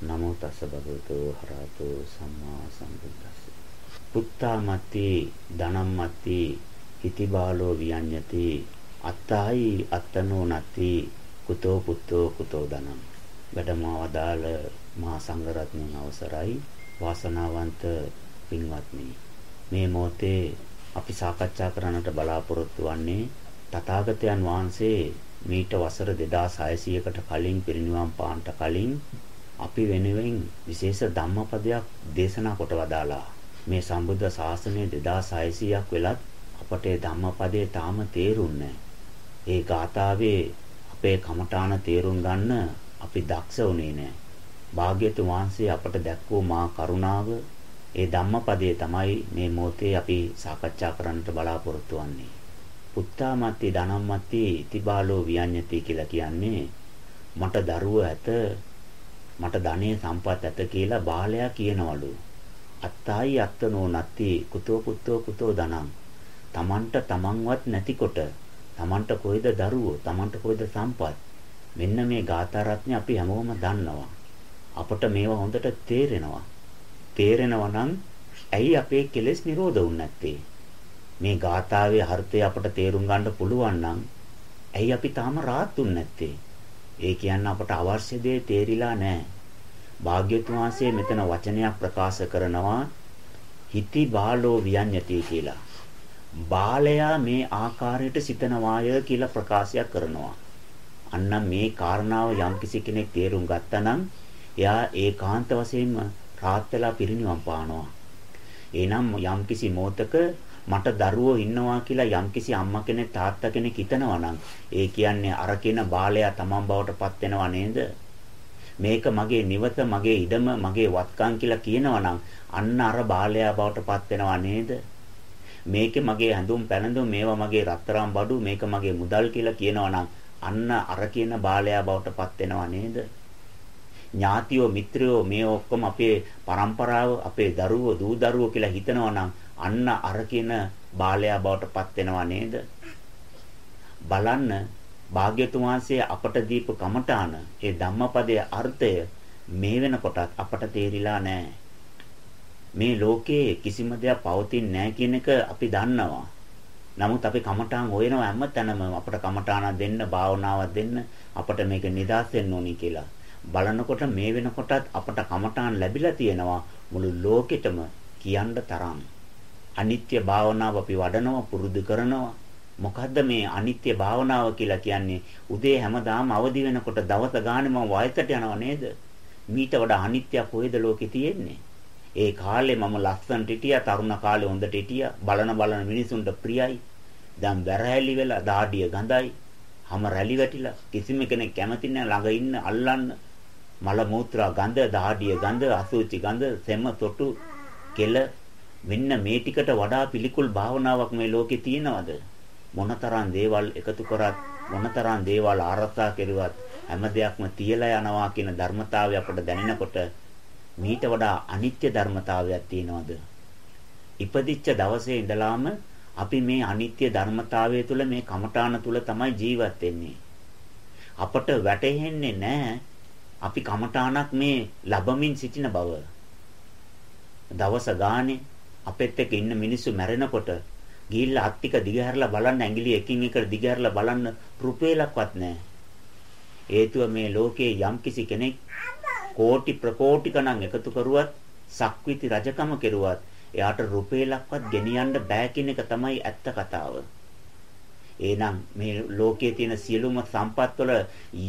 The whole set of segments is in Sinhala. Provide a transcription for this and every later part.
නමෝ තස්ස භගවතු හරහතෝ සම්මා සම්බුද්දස්ස. පුත්තාමත්ති ධනම්මත්ති ඉතිබාලෝ වියඤ්ඤති අත්තයි අත්තනෝ නති කුතෝ පුත්තෝ කුතෝ ධනං වැඩමවදාල මහා සංඝරත්නයන් අවසරයි. වාසනාවන්ත පින්වත්නි මේ මොහොතේ අපි සාකච්ඡා කරන්නට බලාපොරොත්තු වන්නේ තථාගතයන් වහන්සේ මීට වසර 2600කට කලින් පිරිනිවන් පාන්ට කලින් අපි වෙනුවෙන් විශේෂ ධම්මපදයක් දේශනා කොට වදාලා මේ සම්බුද්ධ ශාසනය 2600ක් වෙලත් අපට ඒ ධම්මපදේ තාම තේරුන්නේ ඒ ගාථාවේ අපේ කමඨාන තේරුම් ගන්න අපි දක්ෂ වුණේ නැහැ. භාග්‍යතුන් වහන්සේ අපට දැක්වූ මා කරුණාව ඒ ධම්මපදයේ තමයි මේ මොහොතේ අපි සාකච්ඡා කරන්නට බලාපොරොත්තු වෙන්නේ. පුත්තාමත්ති ධනම්මත්ති ඉතිබාලෝ වියඤ්ඤති කියලා කියන්නේ මට දරුව ඇත මට ධනෙ සම්පත් ඇත කියලා බාලයා කියනවලු. අත්තයි අත්තනෝ නැති කුතෝ පුතෝ කුතෝ ධනං. Tamanට තමන්වත් නැතිකොට Tamanට කොයිද දරුවෝ Tamanට කොයිද සම්පත්. මෙන්න මේ ගාථා රත්නේ අපි හැමෝම දන්නවා. අපට මේවා හොඳට තේරෙනවා. තේරෙනවා නම් ඇයි අපේ කෙලෙස් නිරෝධ වුනේ නැත්තේ? මේ ගාථාවේ අර්ථය අපට තේරුම් ගන්න පුළුවන් නම් ඇයි අපි තාම rahat නැත්තේ? ඒ කියන්නේ අපට අවශ්‍ය දේ තේරිලා නැහැ. භාග්‍යතුන් වහන්සේ මෙතන වචනයක් ප්‍රකාශ කරනවා හිති බාලෝ වියඤ්ඤති කියලා. බාලයා මේ ආකාරයට සිතනවාය කියලා ප්‍රකාශයක් කරනවා. අන්න මේ කාරණාව යම්කිසි කෙනෙක් තේරුම් ගත්තා නම් එයා ඒකාන්ත වශයෙන්ම රාත් වෙලා පිරිනිවන් පානවා. එනම් යම්කිසි මොහතක මට දරුවෝ ඉන්නවා කියලා යම්කිසි අම්මා කෙනෙක් තාත්තා කෙනෙක් හිතනවා නම් ඒ කියන්නේ අර කියන බාලයා තමන් බවට පත් වෙනව නේද? මේක මගේ නිවත මගේ ඉඩම මගේ වත්කම් කියලා කියනවා නම් අන්න අර බාලයා බවට පත් වෙනව නේද? මේකේ මගේ හැඳුම් පැනඳුම් මේවා මගේ රත්තරන් බඩු මේක මගේ මුදල් කියලා කියනවා නම් අන්න අර කියන බාලයා බවට පත් වෙනව නේද? ඥාතියෝ මිත්‍රයෝ මේ ඔක්කොම අපේ પરම්පරාව අපේ දරුවෝ දූ දරුවෝ කියලා හිතනවා නම් අන්න අර කියන බාලයා බවට පත් වෙනවා නේද? බලන්න භාග්‍යතුන් වහන්සේ අපට දීප කමඨාන ඒ ධම්මපදයේ අර්ථය මේ වෙනකොටත් අපට තේරිලා නැහැ. මේ ලෝකේ කිසිම දෙයක් පවතින්නේ නැහැ කියන එක අපි දන්නවා. නමුත් අපි කමඨාන් හොයනවා හැම තැනම අපට කමඨාන දෙන්න, භාවනාවක් දෙන්න, අපට මේක නිදාස් වෙන්න ඕනි කියලා. බලනකොට මේ වෙනකොටත් අපට කමඨාන් ලැබිලා තියෙනවා මුළු ලෝකෙටම කියන්න තරම්. අනිත්‍ය භාවනාව අපි වඩනවා පුරුදු කරනවා. මොකද්ද මේ අනිත්‍ය භාවනාව කියලා කියන්නේ? උදේ හැමදාම අවදි වෙනකොට දවස ගානේ මම වයසට යනව නේද? මීට වඩා අනිත්‍යයක් කොහෙද ලෝකේ තියෙන්නේ? ඒ කාලේ මම ලස්සනට හිටියා, තරුණ කාලේ හොඳට හිටියා, බලන බලන මිනිසුන්ට ප්‍රියයි. දැන් වැරහැලි වෙලා දාඩිය ගඳයි. හැම රැලි වැටිලා කිසිම කෙනෙක් කැමති නැහැ ළඟ ඉන්න අල්ලන්න. මල මූත්‍රා ගඳ, දාඩිය ගඳ, අසුචි ගඳ, සෙම තොටු, කෙල මෙන්න මේ ටිකට වඩා පිළිකුල් භාවනාවක් මේ ලෝකේ තියෙනවද? මොනතරම් දේවල් එකතු කරත් මොනතරම් දේවල් ආරක්ෂා කෙරුවත් හැම දෙයක්ම තියලා යනවා කියන ධර්මතාවය අපට දැනෙනකොට මීට වඩා අනිත්‍ය ධර්මතාවයක් තියෙනවද? ඉපදිච්ච දවසේ ඉඳලාම අපි මේ අනිත්‍ය ධර්මතාවය තුළ මේ කමඨාන තුළ තමයි ජීවත් වෙන්නේ. අපට වැටහෙන්නේ නැහැ අපි කමඨානක් මේ ලැබමින් සිටින බව. දවස ගානේ අපෙත් එක්ක ඉන්න මිනිස්සු මැරෙනකොට ගිහිල්ලා අත්තික දිගහැරලා බලන්න ඇඟිලි එකින් එකට දිගහැරලා බලන්න රුපියලක්වත් නැහැ. හේතුව මේ ලෝකයේ යම්කිසි කෙනෙක් කෝටි ප්‍රකෝටි ගණන් එකතු කරුවත් සක්විති රජකම කෙරුවත් එයාට රුපියලක්වත් ගෙනියන්න බෑ කියන එක තමයි ඇත්ත කතාව. එහෙනම් මේ ලෝකයේ තියෙන සියලුම සම්පත් වල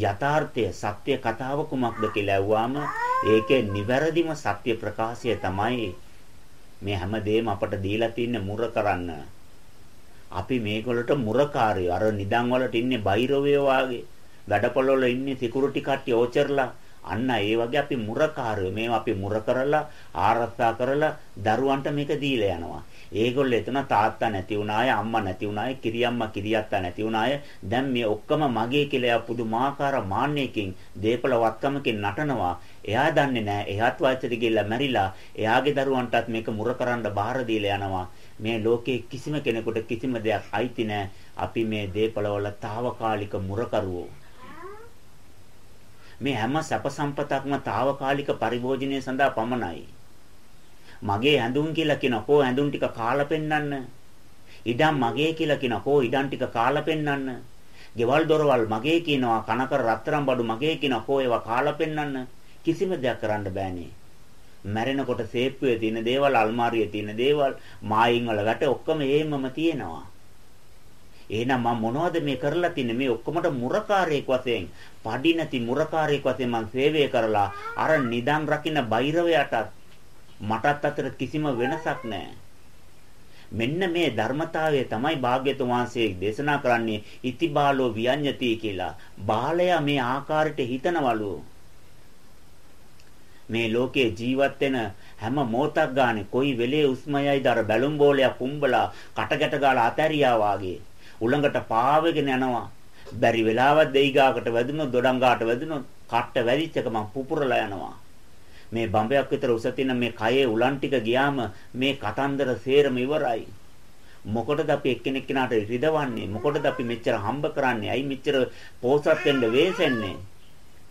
යථාර්ථය සත්‍ය කතාව කුමක්ද කියලා ඇහුවාම ඒකේ නිවැරදිම සත්‍ය ප්‍රකාශය තමයි මේ හැමදේම අපට දීලා තින්නේ මුර කරන්න. අපි මේගොල්ලට මුරකාරයෝ. අර නිදන් වලට ඉන්නේ බයිරවයෝ වාගේ. වැඩපොළ වල ඉන්නේ සිකියුරිටි කට්ටිය ඕචර්ලා. අන්න ඒ වගේ අපි මුරකාරයෝ. මේවා අපි මුර කරලා ආරක්ෂා කරලා දරුවන්ට මේක දීලා යනවා. ඒගොල්ලෝ එතන තාත්තා නැති වුණාය අම්මා නැති වුණාය කිරියම්මා කිරියත්තා නැති වුණාය. දැන් මේ ඔක්කොම මගේ කියලා පුදුමාකාර මාන්නයකින් දීපල වත්කමකින් නටනවා. එයා දන්නේ නැහැ. එයාත් වයසට ගිහිල්ලා මැරිලා එයාගේ දරුවන්ටත් මේක මුර කරන්න බාර දීලා යනවා. මේ ලෝකේ කිසිම කෙනෙකුට කිසිම දෙයක් අයිති නැහැ අපි මේ දීපලවල తాවකාලික මුරකරුවෝ මේ හැම සැප සම්පතක්ම తాවකාලික පරිභෝජනය සඳහා පමණයි. මගේ ඇඳුම් කියලා කියන කෝ ඇඳුම් ටික කාලා පෙන්නන්න. ඉඩම් මගේ කියලා කියන කෝ ඉඩම් ටික කාලා පෙන්නන්න. ගෙවල් දොරවල් මගේ කියනවා කනකර රත්තරන් බඩු මගේ කියනවා කෝ ඒවා කාලා පෙන්නන්න. කිසිම දෙයක් කරන්න බෑනේ. මැරෙනකොට සේප්පුවේ තියෙන දේවල් අල්මාරියේ තියෙන දේවල් මායින් වල ගැට ඔක්කොම එහෙමම තියෙනවා. එහෙනම් මම මොනවද මේ කරලා තින්නේ මේ ඔක්කොමට මුරකාරයෙක් වශයෙන් පඩි නැති මුරකාරයෙක් වශයෙන් මම සේවය කරලා අර නිදන් රකින්න බෛරවයටත් මටත් අතර කිසිම වෙනසක් නැහැ. මෙන්න මේ ධර්මතාවය තමයි භාග්‍යතුන් වහන්සේ දේශනා කරන්නේ ඉතිබාලෝ වියඤ්ඤති කියලා. බාලයා මේ ආකාරයට හිතනවලු. මේ ලෝකේ ජීවත් වෙන හැම මොහොතක් ගානේ කොයි වෙලේ උස්මයයිද අර බැලුම් බෝලයක් කුඹලා කටගැට ගාලා අතෑරියා වාගේ උලඟට පාවෙගෙන යනවා බැරි වෙලාවක් දෙයි ගාකට වැදුනොත් දොඩංගාට වැදුනොත් කට්ට වැදිච්ච එක මං පුපුරලා යනවා මේ බම්බයක් විතර උස තියෙන මේ කයේ උලන් ටික ගියාම මේ කතන්දර සේරම ඉවරයි. මොකටද අපි එක්කෙනෙක් කෙනාට රිදවන්නේ? මොකටද අපි මෙච්චර හම්බ කරන්නේ? ඇයි මෙච්චර පෝසත් වෙන්න වෙසෙන්නේ?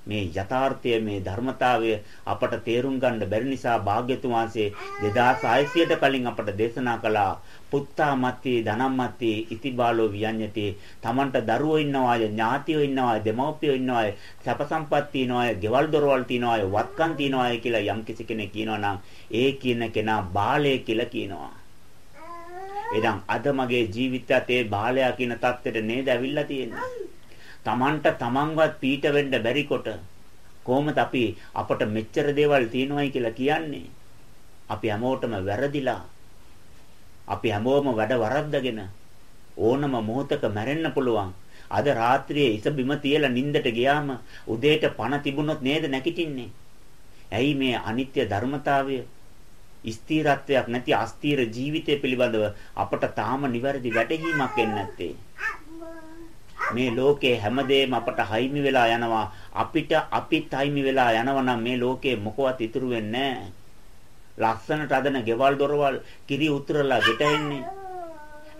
මේ යථාර්ථය මේ ධර්මතාවය අපට තේරුම් ගන්න බැරි නිසා භාග්‍යතුන් වහන්සේ 2600ට කලින් අපට දේශනා කළා පුත්තා මත්ති ධනම්මත්ති ඉතිබාලෝ වියඤ්ඤති තමන්ට දරුවෝ ඉන්නවාය ඥාතියෝ ඉන්නවාය දෙමව්පියෝ ඉන්නවාය සැප සම්පත් තියනවාය ගෙවල් දොරවල් තියනවාය වත්කම් තියනවාය කියලා යම් කිසි කෙනෙක් කියනවා නම් ඒ කියන කෙනා බාලය කියලා කියනවා. එහෙනම් අද මගේ ජීවිතයත් ඒ බාලයා කියන தත්ත්වෙට නේද ඇවිල්ලා තියෙන්නේ? Tamanට Tamanවත් පීඩ වෙන්න බැරි කොට කොහොමද අපි අපට මෙච්චර දේවල් තියෙනවයි කියලා කියන්නේ? අපි හැමෝටම වැරදිලා. අපි හැමෝම වැඩ වරද්දගෙන ඕනම මොහොතක මැරෙන්න පුළුවන්. අද රාත්‍රියේ ඉස බිම තියලා නිින්දට ගියාම උදේට පණ තිබුණොත් නේද නැගිටින්නේ? ඇයි මේ අනිත්‍ය ධර්මතාවය ස්ථිරත්වයක් නැති අස්ථිර ජීවිතය පිළිබඳව අපට තාම නිවැරදි වැටහීමක් එන්නේ නැත්තේ? මේ ලෝකේ හැමදේම අපට හයිමි වෙලා යනවා. අපිට අපිත් හයිමි වෙලා යනවා මේ ලෝකේ මොකවත් ඉතුරු වෙන්නේ ලස්සනට අදන ගෙවල් දොරවල් කිරි උතුරලා ගෙට එන්නේ.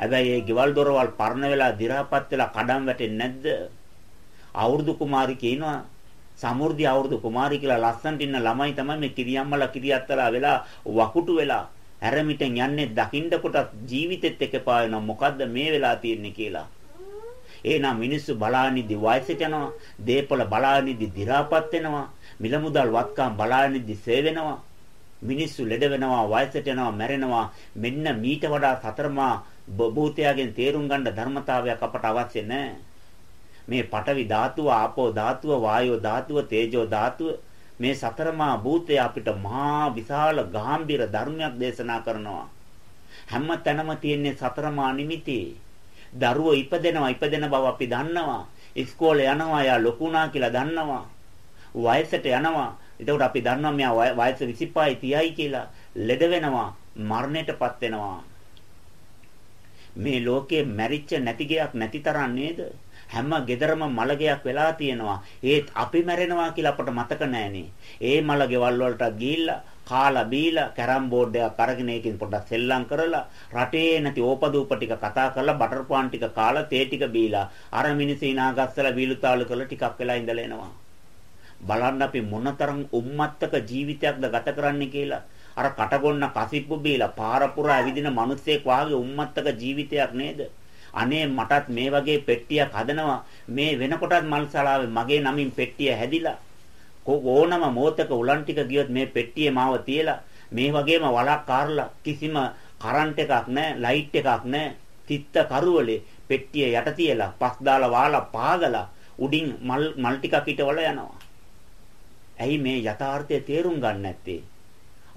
හැබැයි ඒ ගෙවල් දොරවල් පරණ වෙලා දි รา පත් වෙලා කඩම් වැටෙන්නේ නැද්ද? අවුරුදු කුමාරි කියනවා සමෘද්ධි අවුරුදු කුමාරි කියලා ලස්සනට ඉන්න ළමයි තමයි මේ කිරියම්මලා කිරියත්තලා වෙලා වකුටු වෙලා හැරමිටෙන් යන්නේ දකින්න කොට ජීවිතෙත් එක පායන මොකද්ද මේ වෙලා තියෙන්නේ කියලා? එහෙනම් මිනිස්සු බලානිදි වයසට යනවා, දීපල බලානිදි දි รา පත් වෙනවා, මිල මුදල් වත්කම් බලානිදි සේ වෙනවා. මිනිස්සු ලෙඩ වෙනවා, වයසට යනවා, මැරෙනවා. මෙන්න මීට වඩා සතරමා භූතයාගෙන් තේරුම් ගන්න ධර්මතාවයක් අපට අවශ්‍ය නැහැ. මේ පඨවි ධාතුව, ආපෝ ධාතුව, වායෝ ධාතුව, තේජෝ ධාතුව මේ සතරමා භූතය අපිට මහා විශාල ගාම්භීර ධර්මයක් දේශනා කරනවා. හැම තැනම තියෙන සතරමා නිමිති. දරුවෝ ඉපදෙනවා ඉපදෙන බව අපි දන්නවා. ඉස්කෝලේ යනවා යා ලොකුණා කියලා දන්නවා. වයසට යනවා. එතකොට අපි දන්නවා මෙයා වයස 25යි 30යි කියලා. ලෙඩ වෙනවා, මරණයටපත් වෙනවා. මේ ලෝකේ මැරිච්ච නැති ගයක් නැති තරම් නේද? හැම gederම මලගයක් වෙලා තියෙනවා. ඒත් අපි මැරෙනවා කියලා අපට මතක නෑනේ. ඒ මලගෙවල් වලට ගිහිල්ලා කාලා බීලා කැරම් බෝඩ් එකක් අරගෙන ඒකෙන් පොඩ්ඩක් සෙල්ලම් කරලා රටේ නැති ඕපදූප ටික කතා කරලා බටර් පාන් ටික කාලා තේ ටික බීලා අර මිනිස්සු ඉනාගස්සලා බීලුතාලු කරලා ටිකක් වෙලා ඉඳලා එනවා. බලන්න අපි මොනතරම් උම්මත්තක ජීවිතයක්ද ගත කරන්නේ කියලා. අර කටගොන්න කසිප්පු බීලා පාර පුරා ඇවිදින මිනිස්සෙක් වාගේ උම්මත්තක ජීවිතයක් නේද? අනේ මටත් මේ වගේ පෙට්ටියක් හදනවා. මේ වෙනකොටත් මල්සලාවේ මගේ නමින් පෙට්ටිය හැදිලා ඕනම මොහතක උලන් ටික ගියොත් මේ පෙට්ටියේ මාව තියලා මේ වගේම වලක් කාරලා කිසිම කරන්ට් එකක් නැහැ ලයිට් එකක් නැහැ තිත්ත කරුවලේ පෙට්ටිය යට තියලා පස් දාලා වාලා පාගලා උඩින් මල් මල් ටිකක් හිටවල යනවා. ඇයි මේ යථාර්ථය තේරුම් ගන්න නැත්තේ?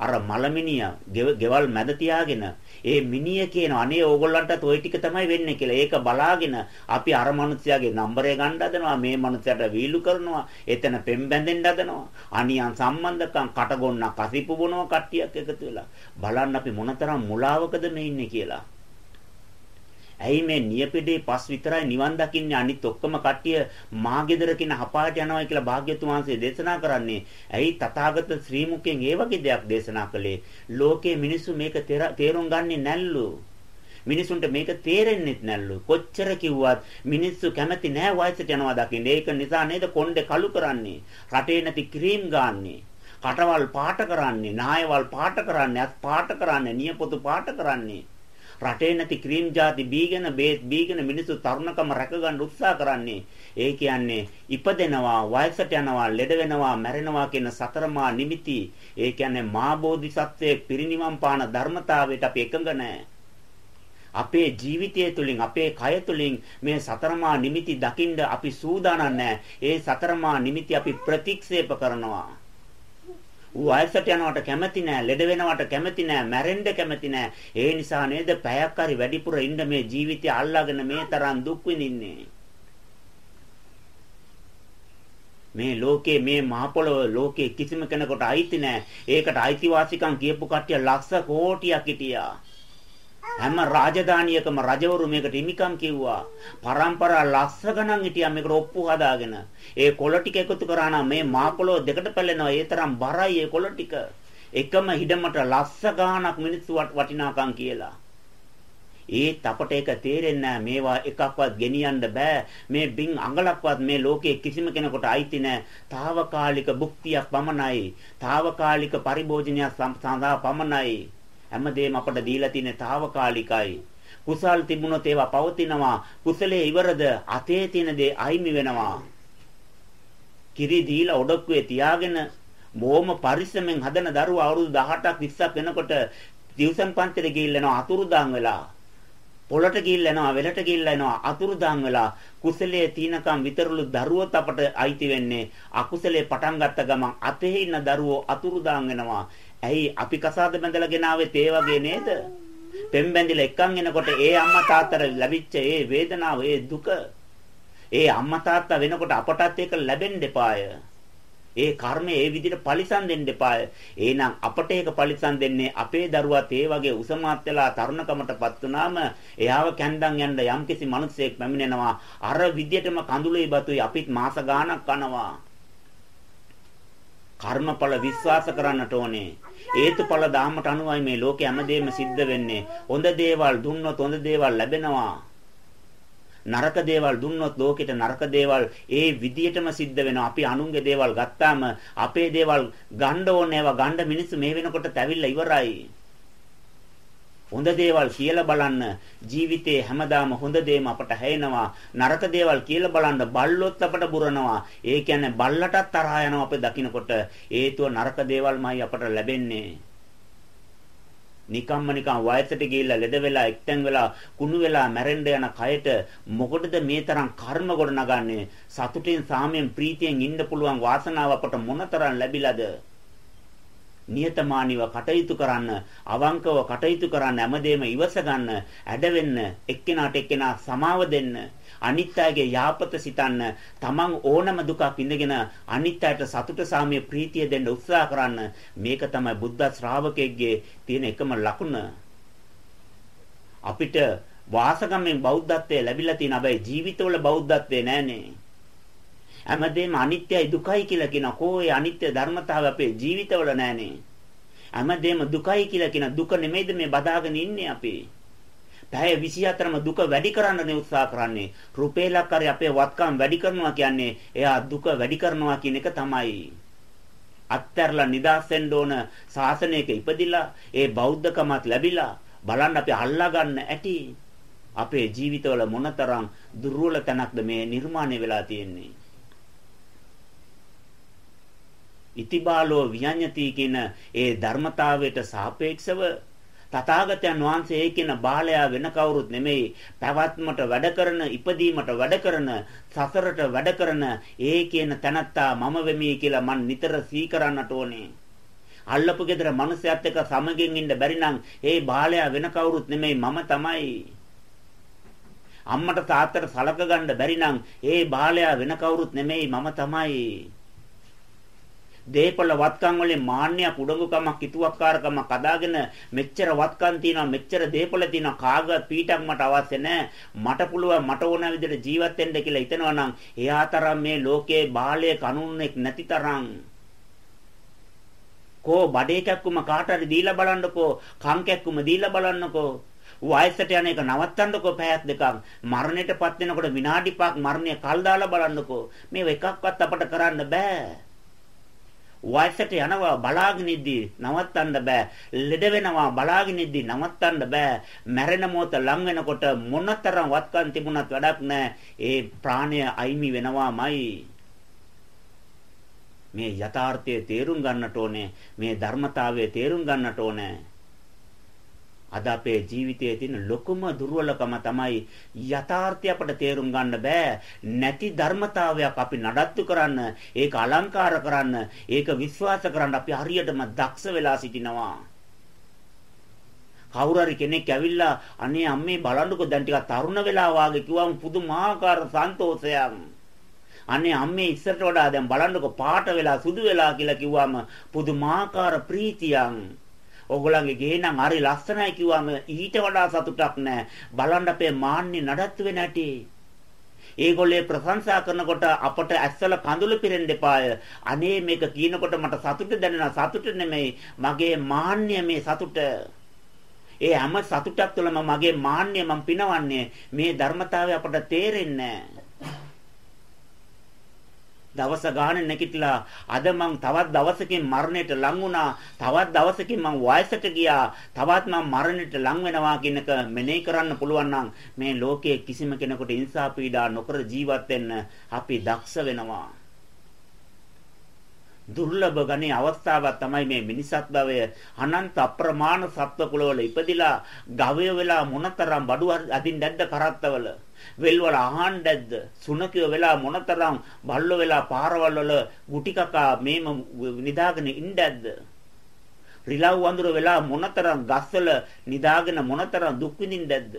අර මලමිනියා ගෙවල් මැද තියාගෙන ඒ මිනිය කියන අනේ ඕගොල්ලන්ටත් ওই ටික තමයි වෙන්නේ කියලා. ඒක බලාගෙන අපි අර මනුස්සයාගේ නම්බරය ගන්න හදනවා. මේ මනුස්සයාට වීලු කරනවා. එතන පෙම් බැඳෙන්න හදනවා. අනියන් සම්බන්ධකම් කටගොන්න කසිපු බොනවා කට්ටියක් එකතු වෙලා. බලන්න අපි මොනතරම් මුලාවකද මේ ඉන්නේ කියලා. ඇයි මේ නියපෙඩේ පස් විතරයි නිවන් දකින්නේ අනිත් ඔක්කොම කට්ටිය මාගෙදර කින හපාට යනවා කියලා භාග්‍යතුන් වහන්සේ දේශනා කරන්නේ. ඇයි තථාගත ශ්‍රී මුඛයෙන් ඒ වගේ දෙයක් දේශනා කළේ? ලෝකේ මිනිස්සු මේක තේරුම් ගන්නේ නැල්ලු. මිනිසුන්ට මේක තේරෙන්නේ නැල්ලු. කොච්චර කිව්වත් මිනිස්සු කැමති නෑ වයසට යනවා දකින්න. ඒක නිසා නේද කොණ්ඩේ කළු කරන්නේ. රටේ නැති ක්‍රීම් ගාන්නේ. කටවල් පාට කරන්නේ, නායවල් පාට කරන්නේ, අත් පාට කරන්නේ, නියපොතු පාට කරන්නේ. රටේ නැති ක්‍රීම් ಜಾති බීගෙන බේත් බීගෙන මිනිස්සු තරුණකම රැකගන්න උත්සාහ කරන්නේ. ඒ කියන්නේ ඉපදෙනවා, වයසට යනවා, ලෙඩ වෙනවා, මැරෙනවා කියන සතරමා නිමිති. ඒ කියන්නේ මා බෝධිසත්වයේ පිරිනිවන් පාන ධර්මතාවයට අපි එකඟ නැහැ. අපේ ජීවිතය තුළින් අපේ කය තුළින් මේ සතරමා නිමිති දකින්න අපි සූදානම් නැහැ. ඒ සතරමා නිමිති අපි ප්‍රතික්ෂේප කරනවා. වයසට යනවට කැමති නෑ, ලෙඩ වෙනවට කැමති නෑ, මැරෙන්න කැමති නෑ. ඒ නිසා නේද පැයක් හරි වැඩිපුර ඉන්න මේ ජීවිතය අල්ලාගෙන මේ තරම් දුක් විඳින්නේ. මේ ලෝකේ මේ මහ පොළොව ලෝකේ කිසිම කෙනෙකුට අයිති නෑ. ඒකට අයිතිවාසිකම් කියපු කට්ටිය ලක්ෂ කෝටියක් හිටියා. හැම රාජධානියකම රජවරු මේකට හිමිකම් කිව්වා. පරම්පරා ලස්ස ගණන් හිටියා මේකට ඔප්පු හදාගෙන. ඒ කොළ ටික එකතු කරා නම් මේ මාපොළොව දෙකට පැලෙනවා. ඒ තරම් බරයි ඒ කොළ ටික. එකම හිඩමට ලස්ස ගාණක් මිනිස්සු වටිනාකම් කියලා. ඒත් අපට ඒක තේරෙන්නේ මේවා එකක්වත් ගෙනියන්න බෑ මේ බින් අඟලක්වත් මේ ලෝකයේ කිසිම කෙනෙකුට අයිති නෑ తాවකාලික භුක්තියක් පමණයි తాවකාලික පරිභෝජනයක් සඳහා පමණයි හැමදේම අපට දීලා තියෙන తాවකාලිකයි. කුසල් තිබුණොත් ඒවා පවතිනවා. කුසලයේ ඉවරද අතේ තියෙන දේ අයිමි වෙනවා. කිරි දීලා ඔඩොක්කුවේ තියාගෙන බොහොම පරිස්සමෙන් හදන දරුවා අවුරුදු 18ක් 20ක් වෙනකොට ටියුෂන් පන්තිරේ ගිහිල්ලා අතුරුදාන් වෙලා පොළට ගිහිල්ලා එනවා වෙලට ගිහිල්ලා එනවා අතුරුදාන් වෙලා කුසලයේ තීනකම් විතරලු දරුවොත් අපට අයිති වෙන්නේ අකුසලයේ පටන් ගත්ත ගමන් අතේ ඉන්න දරුවෝ අතුරුදාන් වෙනවා ඇයි අපි කසාද බැඳලා ගෙනාවෙත් ඒ වගේ නේද? පෙම් බැඳිලා එක්කන් එනකොට ඒ අම්මා තාත්තට ලැබිච්ච ඒ වේදනාව, ඒ දුක ඒ අම්මා තාත්තා වෙනකොට අපටත් ඒක ලැබෙන්න එපාය. ඒ කර්මය ඒ විදිහට පරිසම් දෙන්න එපාය. එහෙනම් අපට ඒක පරිසම් දෙන්නේ අපේ දරුවාත් ඒ වගේ උසමාත් වෙලා තරුණකමටපත් වුනාම එයාව කැන්දන් යන්න යම්කිසි මිනිසෙක් පැමිණෙනවා. අර විදිහටම කඳුලේ බතුයි අපිත් මාස ගාණක් කනවා. කර්මඵල විශ්වාස කරන්නට ඕනේ. හේතුඵල ධාමයට අනුවයි මේ ලෝකේ හැමදේම සිද්ධ වෙන්නේ. හොඳ දේවල් දුන්නොත් හොඳ දේවල් ලැබෙනවා. නරක දේවල් දුන්නොත් ලෝකෙට නරක දේවල් ඒ විදියටම සිද්ධ වෙනවා. අපි අනුන්ගේ දේවල් ගත්තාම අපේ දේවල් ගන්න ඕනේ ඒවා ගන්න මිනිස්සු මේ වෙනකොට තැවිල්ලා ඉවරයි. හොඳ දේවල් කියලා බලන්න ජීවිතේ හැමදාම හොඳ දේම අපට හැෙනවා නරක දේවල් කියලා බලන්න බල්ලොත් අපට බුරනවා. ඒ කියන්නේ බල්ලටත් තරහා යනවා අපි දකින්නකොට හේතුව නරක දේවල්මයි අපට ලැබෙන්නේ. නිකම්ම නිකම් වයසට ගිහිල්ලා ලෙඩ වෙලා එක්තැන් වෙලා කුණු වෙලා මැරෙන්න යන කයට මොකටද මේ තරම් කර්ම ගොඩ නගන්නේ සතුටින් සාමයෙන් ප්‍රීතියෙන් ඉන්න පුළුවන් වාසනාව අපට මොනතරම් ලැබිලාද? නියතමානීව කටයුතු කරන්න අවංකව කටයුතු කරන්න හැමදේම ඉවස ගන්න ඇඩවෙන්න එක්කෙනාට එක්කෙනා සමාව දෙන්න අනිත් අයගේ යාපත සිතන්න තමන් ඕනම දුකක් ඉඳගෙන අනිත් අයට සතුට සාමිය ප්‍රීතිය දෙන්න උත්සාහ කරන්න. මේක තමයි බුද්ධ ශ්‍රාවකෙක්ගේ තියෙන එකම ලකුණ. අපිට වාසගමෙන් බෞද්ධත්වයේ ලැබිලා තියෙන හැබැයි ජීවිතවල බෞද්ධත්වේ නැහනේ හැමදේම අනිත්‍යයි දුකයි කියලා කියන කෝයේ අනිත්‍ය ධර්මතාවය අපේ ජීවිතවල නැහනේ. හැමදේම දුකයි කියලා කියන දුක නෙමෙයිද මේ බදාගෙන ඉන්නේ අපි. පැය 24ම දුක වැඩි කරන්න උත්සාහ කරන්නේ. රුපියලක් හරි අපේ වත්කම් වැඩි කරනවා කියන්නේ එයා දුක වැඩි කරනවා කියන එක තමයි. අත්තරලා නිදාස් වෙන්න ඕන ශාසනයක ඉපදිලා ඒ බෞද්ධකමත් ලැබිලා බලන්න අපි අල්ලා ගන්න ඇති අපේ ජීවිතවල මොනතරම් දුර්වල තැනක්ද මේ නිර්මාණය වෙලා තියෙන්නේ ඉතිබාලෝ විඤ්ඤති කියන ඒ ධර්මතාවයට සාපේක්ෂව තථාගතයන් වහන්සේ කියන බාලයා වෙන කවුරුත් නෙමෙයි පැවැත්මට වැඩ කරන ඉපදීමට වැඩ කරන සසරට වැඩ කරන ඒ කියන තැනත්තා මම වෙමි කියලා මන් නිතර සී කරන්නට ඕනේ. අල්ලපු ගෙදර මිනිස්සයත් එක්ක සමගින් ඉන්න බැරි නම් ඒ බාලයා වෙන කවුරුත් නෙමෙයි මම තමයි. අම්මට තාත්තට සලක ගන්න බැරි නම් ඒ බාලයා වෙන කවුරුත් නෙමෙයි මම තමයි. දේපල වත්කම් වලින් මාන්නයක් උඩඟුකමක් හිතුවක්කාරකමක් අදාගෙන මෙච්චර වත්කම් තියනවා මෙච්චර දේපල තියනවා කාගවත් පීටක් මට අවශ්‍ය නැහැ. මට පුළුවන් මට ඕන විදිහට ජීවත් වෙන්න කියලා හිතනවා නම් එයා තරම් මේ ලෝකේ බාලයේ කනුන්නෙක් නැති තරම්. කෝ බඩේ කැක්කුම කාට හරි දීලා බලන්නකෝ කන් කැක්කුම දීලා බලන්නකෝ. වයසට යන එක නවත්තන්නකෝ පැයක් දෙකක්. මරණයටපත් වෙනකොට විනාඩි 5ක් මරණය කල් දාලා බලන්නකෝ. මේ එකක්වත් අපට කරන්න බෑ. වයසට යනවා බලාගෙන ඉද්දී නවත්තන්න බෑ. ලෙඩ වෙනවා බලාගෙන ඉද්දී නවත්තන්න බෑ. මැරෙන මොහොත ලං වෙනකොට මොනතරම් වත්කම් තිබුණත් වැඩක් නැහැ ඒ ප්‍රාණය අයිමි වෙනවාමයි. මේ යථාර්ථය තේරුම් ගන්නට ඕනේ. මේ ධර්මතාවය තේරුම් ගන්නට ඕනේ. අද අපේ ජීවිතයේ තියෙන ලොකුම දුර්වලකම තමයි යථාර්ථය අපට තේරුම් ගන්න බෑ. නැති ධර්මතාවයක් අපි නඩත්තු කරන්න ඒක අලංකාර කරන්න ඒක විශ්වාස කරන්න අපි හරියටම දක්ෂ වෙලා සිටිනවා. කවුරු හරි කෙනෙක් ඇවිල්ලා අනේ අම්මේ බලන්නකෝ දැන් ටිකක් තරුණ වෙලා වාගේ කිව්වම පුදුමාකාර සන්තෝෂයක්. අනේ අම්මේ ඉස්සරට වඩා දැන් බලන්නකෝ පාට වෙලා සුදු වෙලා කියලා කිව්වම පුදුමාකාර ප්‍රීතියක්. ඕගොල්ලන්ගේ ගේ නම් හරි ලස්සනයි කිව්වම ඊට වඩා සතුටක් නැහැ. බලන්න අපේ මාන්නේ නඩත්තු වෙන හැටි. ඒගොල්ලේ ප්‍රශංසා කරනකොට අපට ඇස්සල කඳුළු පිරෙන්න එපාය. අනේ මේක කියනකොට මට සතුට දැනෙනවා. සතුට නෙමෙයි මගේ මාන්නය මේ සතුට. ඒ හැම සතුටක් තුළම මගේ මාන්නය මම පිනවන්නේ මේ ධර්මතාවය අපට තේරෙන්නේ නැහැ. දවස ගානේ නැගිටලා අද මං තවත් දවසකින් මරණයට ලං වුණා. තවත් දවසකින් මං වයසට ගියා. තවත් මං මරණයට ලං වෙනවා කියන එක මෙනෙහි කරන්න පුළුවන් නම් මේ ලෝකයේ කිසිම කෙනෙකුට ඉන්සා පීඩා නොකර ජීවත් වෙන්න අපි දක්ෂ වෙනවා. දුර්ලභ ගණේ අවස්ථාවක් තමයි මේ මිනිසත් භවය අනන්ත අප්‍රමාණ සත්ව කුලවල ඉපදිලා ගවය වෙලා මොනතරම් බඩු අදින් නැද්ද කරත්තවල? වෙල් වල අහන්නේද්ද සුනකිය වෙලා මොනතරම් බල්ලෝ වෙලා පාරවල් වල ගුටි කකා මේම නිදාගෙන ඉන්නේද්ද රිලව් වඳුර වෙලා මොනතරම් ගස්වල නිදාගෙන මොනතරම් දුක් විඳින්නේද්ද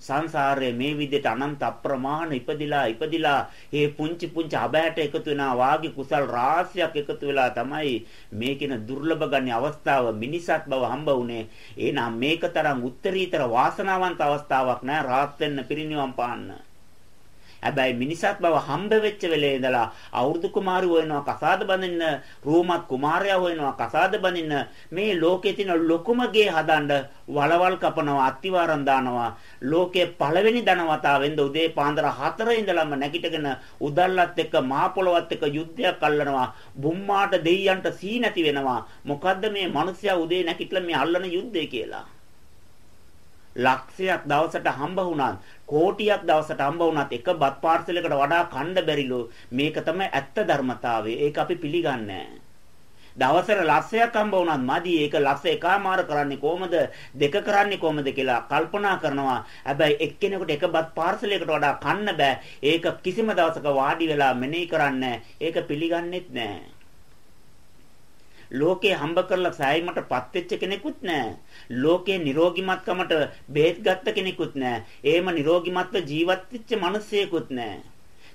සංසාරයේ මේ විදිහට අනන්ත අප්‍රමාණ ඉපදිලා ඉපදිලා මේ පුංචි පුංචි අබෑට එකතු වෙනා වාගේ කුසල් රාශියක් එකතු වෙලා තමයි මේ කින දුර්ලභ ගන්නේ අවස්ථාව මිනිසත් බව හම්බ වුනේ එහෙනම් මේක තරම් උත්තරීතර වාසනාවන්ත අවස්ථාවක් නෑ. රාත් වෙන්න පිරිනිවන් පාන්න. හැබැයි මිනිසත් බව හම්බ වෙච්ච වෙලේ ඉඳලා අවුරුදු කුමාරි හොයනවා කසාද බඳින්න රූමත් කුමාරයා හොයනවා කසාද බඳින්න මේ ලෝකේ තියෙන ලොකුම ගේ හදන්න වලවල් කපනවා අත්තිවාරම් දානවා ලෝකේ පළවෙනි ධනවතාවෙන්ද උදේ පාන්දර 4 ඉඳලම නැගිටගෙන උදල්ලත් එක්ක මහ පොළවත් එක්ක යුද්ධයක් අල්ලනවා බුම්මාට දෙයියන්ට සී නැති වෙනවා. මොකද්ද මේ මිනිස්සයා උදේ නැගිටලා මේ අල්ලන යුද්ධය කියලා? ලක්ෂයක් දවසට හම්බ වුණත් කෝටියක් දවසට හම්බ වුණත් එක බත් පාර්සලයකට වඩා කණ්ඩ බැරිලු. මේක තමයි ඇත්ත ධර්මතාවය. ඒක අපි පිළිගන්නේ දවසට ලක්ෂයක් හම්බ වුණත් මදි. ඒක ලක්ෂ එකමාර කරන්නේ කොහමද? දෙක කරන්නේ කොහමද කියලා කල්පනා කරනවා. හැබැයි එක්කෙනෙකුට එක බත් පාර්සලයකට වඩා කන්න බෑ. ඒක කිසිම දවසක වාඩි වෙලා මෙනෙහි කරන්නේ ඒක පිළිගන්නෙත් නෑ ලෝකේ හම්බ කරලා සෑයීමටපත් වෙච්ච කෙනෙකුත් නැහැ. ලෝකේ නිරෝගිමත්කමට බේත් ගත්ත කෙනෙකුත් නැහැ. එහෙම නිරෝගිමත්ව ජීවත් වෙච්ච මිනිසෙකුත් නැහැ.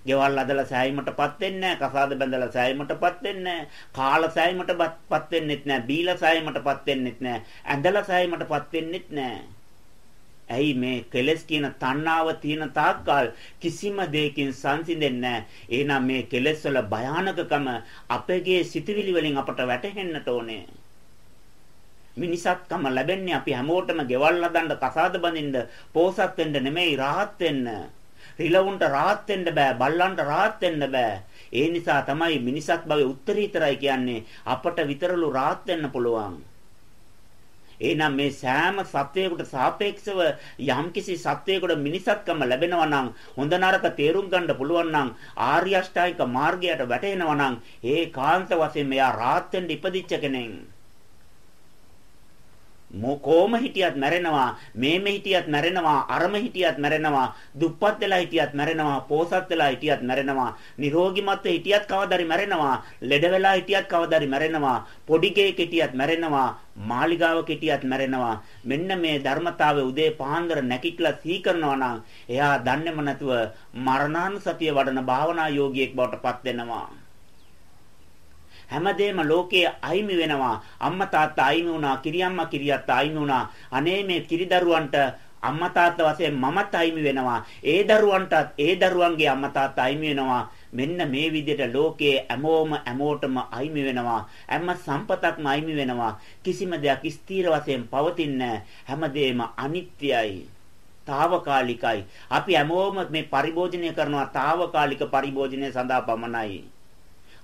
ගෙවල් අදලා සෑයීමටපත් වෙන්නේ නැහැ. කසාද බැඳලා සෑයීමටපත් වෙන්නේ නැහැ. කාලා සෑයීමටපත් වෙන්නෙත් නැහැ. බීලා සෑයීමටපත් වෙන්නෙත් නැහැ. ඇඳලා සෑයීමටපත් වෙන්නෙත් නැහැ. ඇයි මේ කෙලස් කියන තණ්හාව තියෙන තාක්කල් කිසිම දෙයකින් සංසිඳෙන්නේ නැහැ. එහෙනම් මේ කෙලස් වල භයානකකම අපගේ සිතුවිලි වලින් අපට වැටහෙන්නට ඕනේ. මිනිසත්කම ලැබෙන්නේ අපි හැමෝටම ගෙවල් හදන්න, කසාද බඳින්න, පෝසත් වෙන්න නෙමෙයි rahat වෙන්න. රිලවුන්ට rahat වෙන්න බෑ, බල්ලන්ට rahat වෙන්න බෑ. ඒ නිසා තමයි මිනිසත් භවයේ උත්තරීතරයි කියන්නේ අපට විතරලු rahat වෙන්න පුළුවන්. එහෙනම් මේ සෑම සත්වයකට සාපේක්ෂව යම්කිසි සත්වයකට මිනිසත්කම ලැබෙනවා නම් හොඳ නරක තේරුම් ගන්න පුළුවන් නම් ආර්ය අෂ්ටායික මාර්ගයට වැටෙනවා නම් ඒ කාන්ත වශයෙන් මෙයා රාහත් වෙන්න ඉපදිච්ච කෙනෙක්. මොකෝම හිටියත් මැරෙනවා මේමෙ හිටියත් මැරෙනවා අරම හිටියත් මැරෙනවා දුප්පත් වෙලා හිටියත් මැරෙනවා පෝසත් වෙලා හිටියත් මැරෙනවා නිරෝගිමත්ව හිටියත් කවදාරි මැරෙනවා ලෙඩ වෙලා හිටියත් කවදාරි මැරෙනවා පොඩි ගෙයක හිටියත් මැරෙනවා මාලිගාවක හිටියත් මැරෙනවා. මෙන්න මේ ධර්මතාවය උදේ පාන්දර නැකිట్లా සිහි කරනවා නම් එයා දන්නේම නැතුව මරණානුසතිය වඩන භාවනා යෝගියෙක් බවට පත් වෙනවා. හැමදේම ලෝකයේ අයිමි වෙනවා. අම්මා තාත්තා අයිමි වුණා, කිරියම්මා කිරියත්තා අයිමි වුණා. අනේ මේ කිරිදරුවන්ට අම්මා තාත්තා වශයෙන් මමත් අයිමි වෙනවා. ඒ දරුවන්ටත් ඒ දරුවන්ගේ අම්මා තාත්තා අයිමි වෙනවා. මෙන්න මේ විදිහට ලෝකයේ හැමෝම හැමෝටම අයිමි වෙනවා. හැම සම්පතක්ම අයිමි වෙනවා. කිසිම දෙයක් ස්ථිර වශයෙන් පවතින්නේ හැමදේම අනිත්‍යයි. తాවකාලිකයි. අපි හැමෝම මේ පරිභෝජනය කරනවා తాවකාලික පරිභෝජනය සඳහා පමණයි.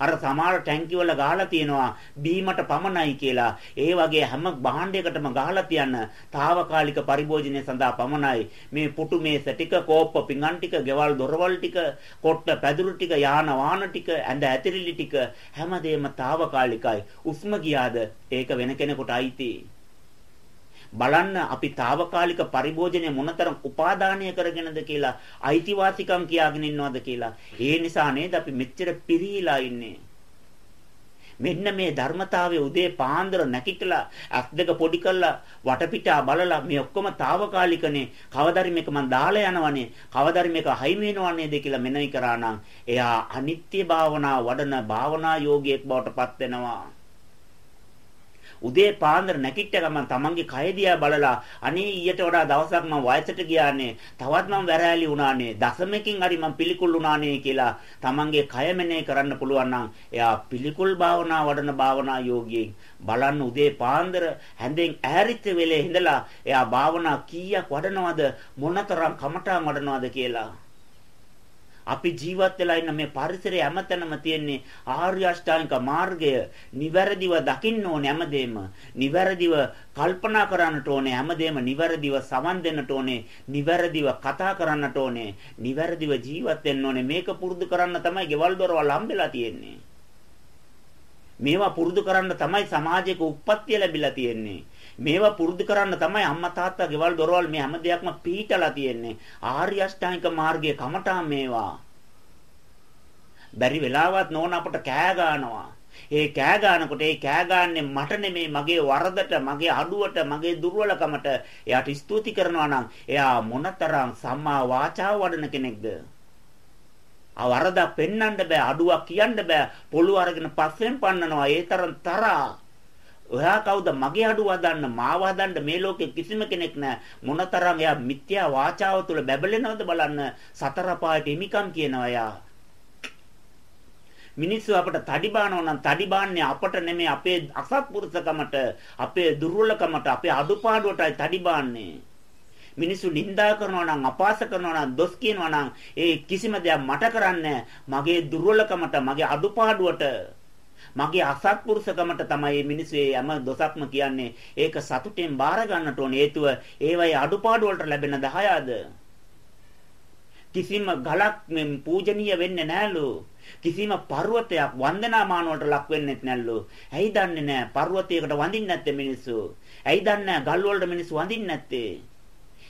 අර සමහර ටැංකි වල ගහලා තියෙනවා බීමට පමණයි කියලා. ඒ වගේ හැම භාණ්ඩයකටම ගහලා තියන්න తాවකාලික පරිභෝජනය සඳහා පමණයි. මේ පුටු මේස ටික, කෝප්ප පිඟන් ටික, ගෙවල් දොරවල් ටික, කොට්ට පැදුරු ටික, යාන වාහන ටික, ඇඳ ඇතිරිලි ටික හැමදේම తాවකාලිකයි. උස්ම ගියාද ඒක වෙන කෙනෙකුට අයිති. බලන්න අපි తాවකාලික පරිභෝජනය මොනතරම් උපාදානය කරගෙනද කියලා අයිතිවාසිකම් කියාගෙන ඉන්නවද කියලා. ඒ නිසා නේද අපි මෙච්චර පිරීලා ඉන්නේ. මෙන්න මේ ධර්මතාවයේ උදේ පාන්දර නැකිටලා අස් දෙක පොඩි කරලා වටපිටා බලලා මේ ඔක්කොම తాවකාලිකනේ කවදාරි මේක මං දාලා යනවනේ කවදාරි මේක හයිම වෙනවනේද කියලා මෙනෙහි කරා නම් එයා අනිත්‍ය භාවනා වඩන භාවනා යෝගියෙක් බවට පත් වෙනවා උදේ පාන්දර නැගිට ගමන් තමන්ගේ කය දිහා බලලා අනේ ඊට වඩා දවසක් මම වයසට ගියානේ. තවත් මම වැරෑලි වුණානේ. දසමකින් හරි මම පිළිකුල් වුණානේ කියලා තමන්ගේ කය මෙනේ කරන්න පුළුවන් නම් එයා පිළිකුල් භාවනා වඩන භාවනා යෝගියෙක්. බලන්න උදේ පාන්දර හැඳෙන් ඈරිච්ච වෙලේ ඉඳලා එයා භාවනා කීයක් වඩනවද මොනතරම් කමඨාන් වඩනවද කියලා. අපි ජීවත් වෙලා ඉන්න මේ පරිසරයේ හැමතැනම තියෙන්නේ ආර්ය අෂ්ටාංගික මාර්ගය. නිවැරදිව දකින්න ඕනේ හැමදේම. නිවැරදිව කල්පනා කරන්නට ඕනේ හැමදේම. නිවැරදිව සමන් දෙන්නට ඕනේ. නිවැරදිව කතා කරන්නට ඕනේ. නිවැරදිව ජීවත් වෙන්න ඕනේ. මේක පුරුදු කරන්න තමයි ගෙවල් දොරවල් හම්බෙලා තියෙන්නේ. මේවා පුරුදු කරන්න තමයි සමාජයක උප්පත්තිය ලැබිලා තියෙන්නේ. මේවා පුරුදු කරන්න තමයි අම්මා තාත්තා ගෙවල් දොරවල් මේ හැම දෙයක්ම පිහිටලා තියෙන්නේ. ආර්ය අෂ්ටාංගික මාර්ගයේ කමඨා මේවා. බැරි වෙලාවත් නෝන අපට කෑ ගන්නවා. ඒ කෑ ගන්නකොට ඒ කෑ ගන්නේ මට නෙමෙයි මගේ වරදට මගේ අඩුවට මගේ දුර්වලකමට එයාට ස්තුති කරනවා නම් එයා මොනතරම් සම්මා වාචාව වඩන කෙනෙක්ද අවරදක් පෙන්වන්න බෑ අඩුවක් කියන්න බෑ පොළු අරගෙන පස්සෙන් පන්නනවා ඒ තරම් තරහා ඔයා කවුද? මගේ අඩුව හදන්න මාව හදන්න මේ ලෝකෙ කිසිම කෙනෙක් නැහැ මොනතරම් එයා මිත්‍යා වාචාව තුළ බැබලෙනවද බලන්න. සතර පායට හිමිකම් කියනවා එයා. මිනිස්සු අපට තඩි බානවා නම් තඩි බාන්නේ අපට නෙමෙයි අපේ අසත්පුරුෂකමට අපේ දුර්වලකමට අපේ අඩුපාඩුවටයි තඩි බාන්නේ. මිනිස්සු නිඳා කරනවා නම් අපහාස කරනවා නම් දොස් කියනවා නම් ඒ කිසිම දෙයක් මට කරන්නේ මගේ දුර්වලකමට මගේ අඩුපාඩුවට. මගේ අසත්පුරුෂකමට තමයි මිනිස්සු හැම දොසක්ම කියන්නේ. ඒක සතුටෙන් බාර ගන්නට ඕන හේතුව ඒවයි අඩුපාඩු වලට ලැබෙන 10ද. කිසිම ගලක් පූජනීය වෙන්නේ නැහැලු. කිසිම පර්වතයක් වන්දනාමාන වලට ලක් වෙන්නේ නැල්ලු. ඇයි දන්නේ නැහැ පර්වතයකට වඳින්නේ නැත්තේ මිනිස්සු. ඇයි දන්නේ නැහැ ගල් වලට මිනිස්සු වඳින්නේ නැත්තේ.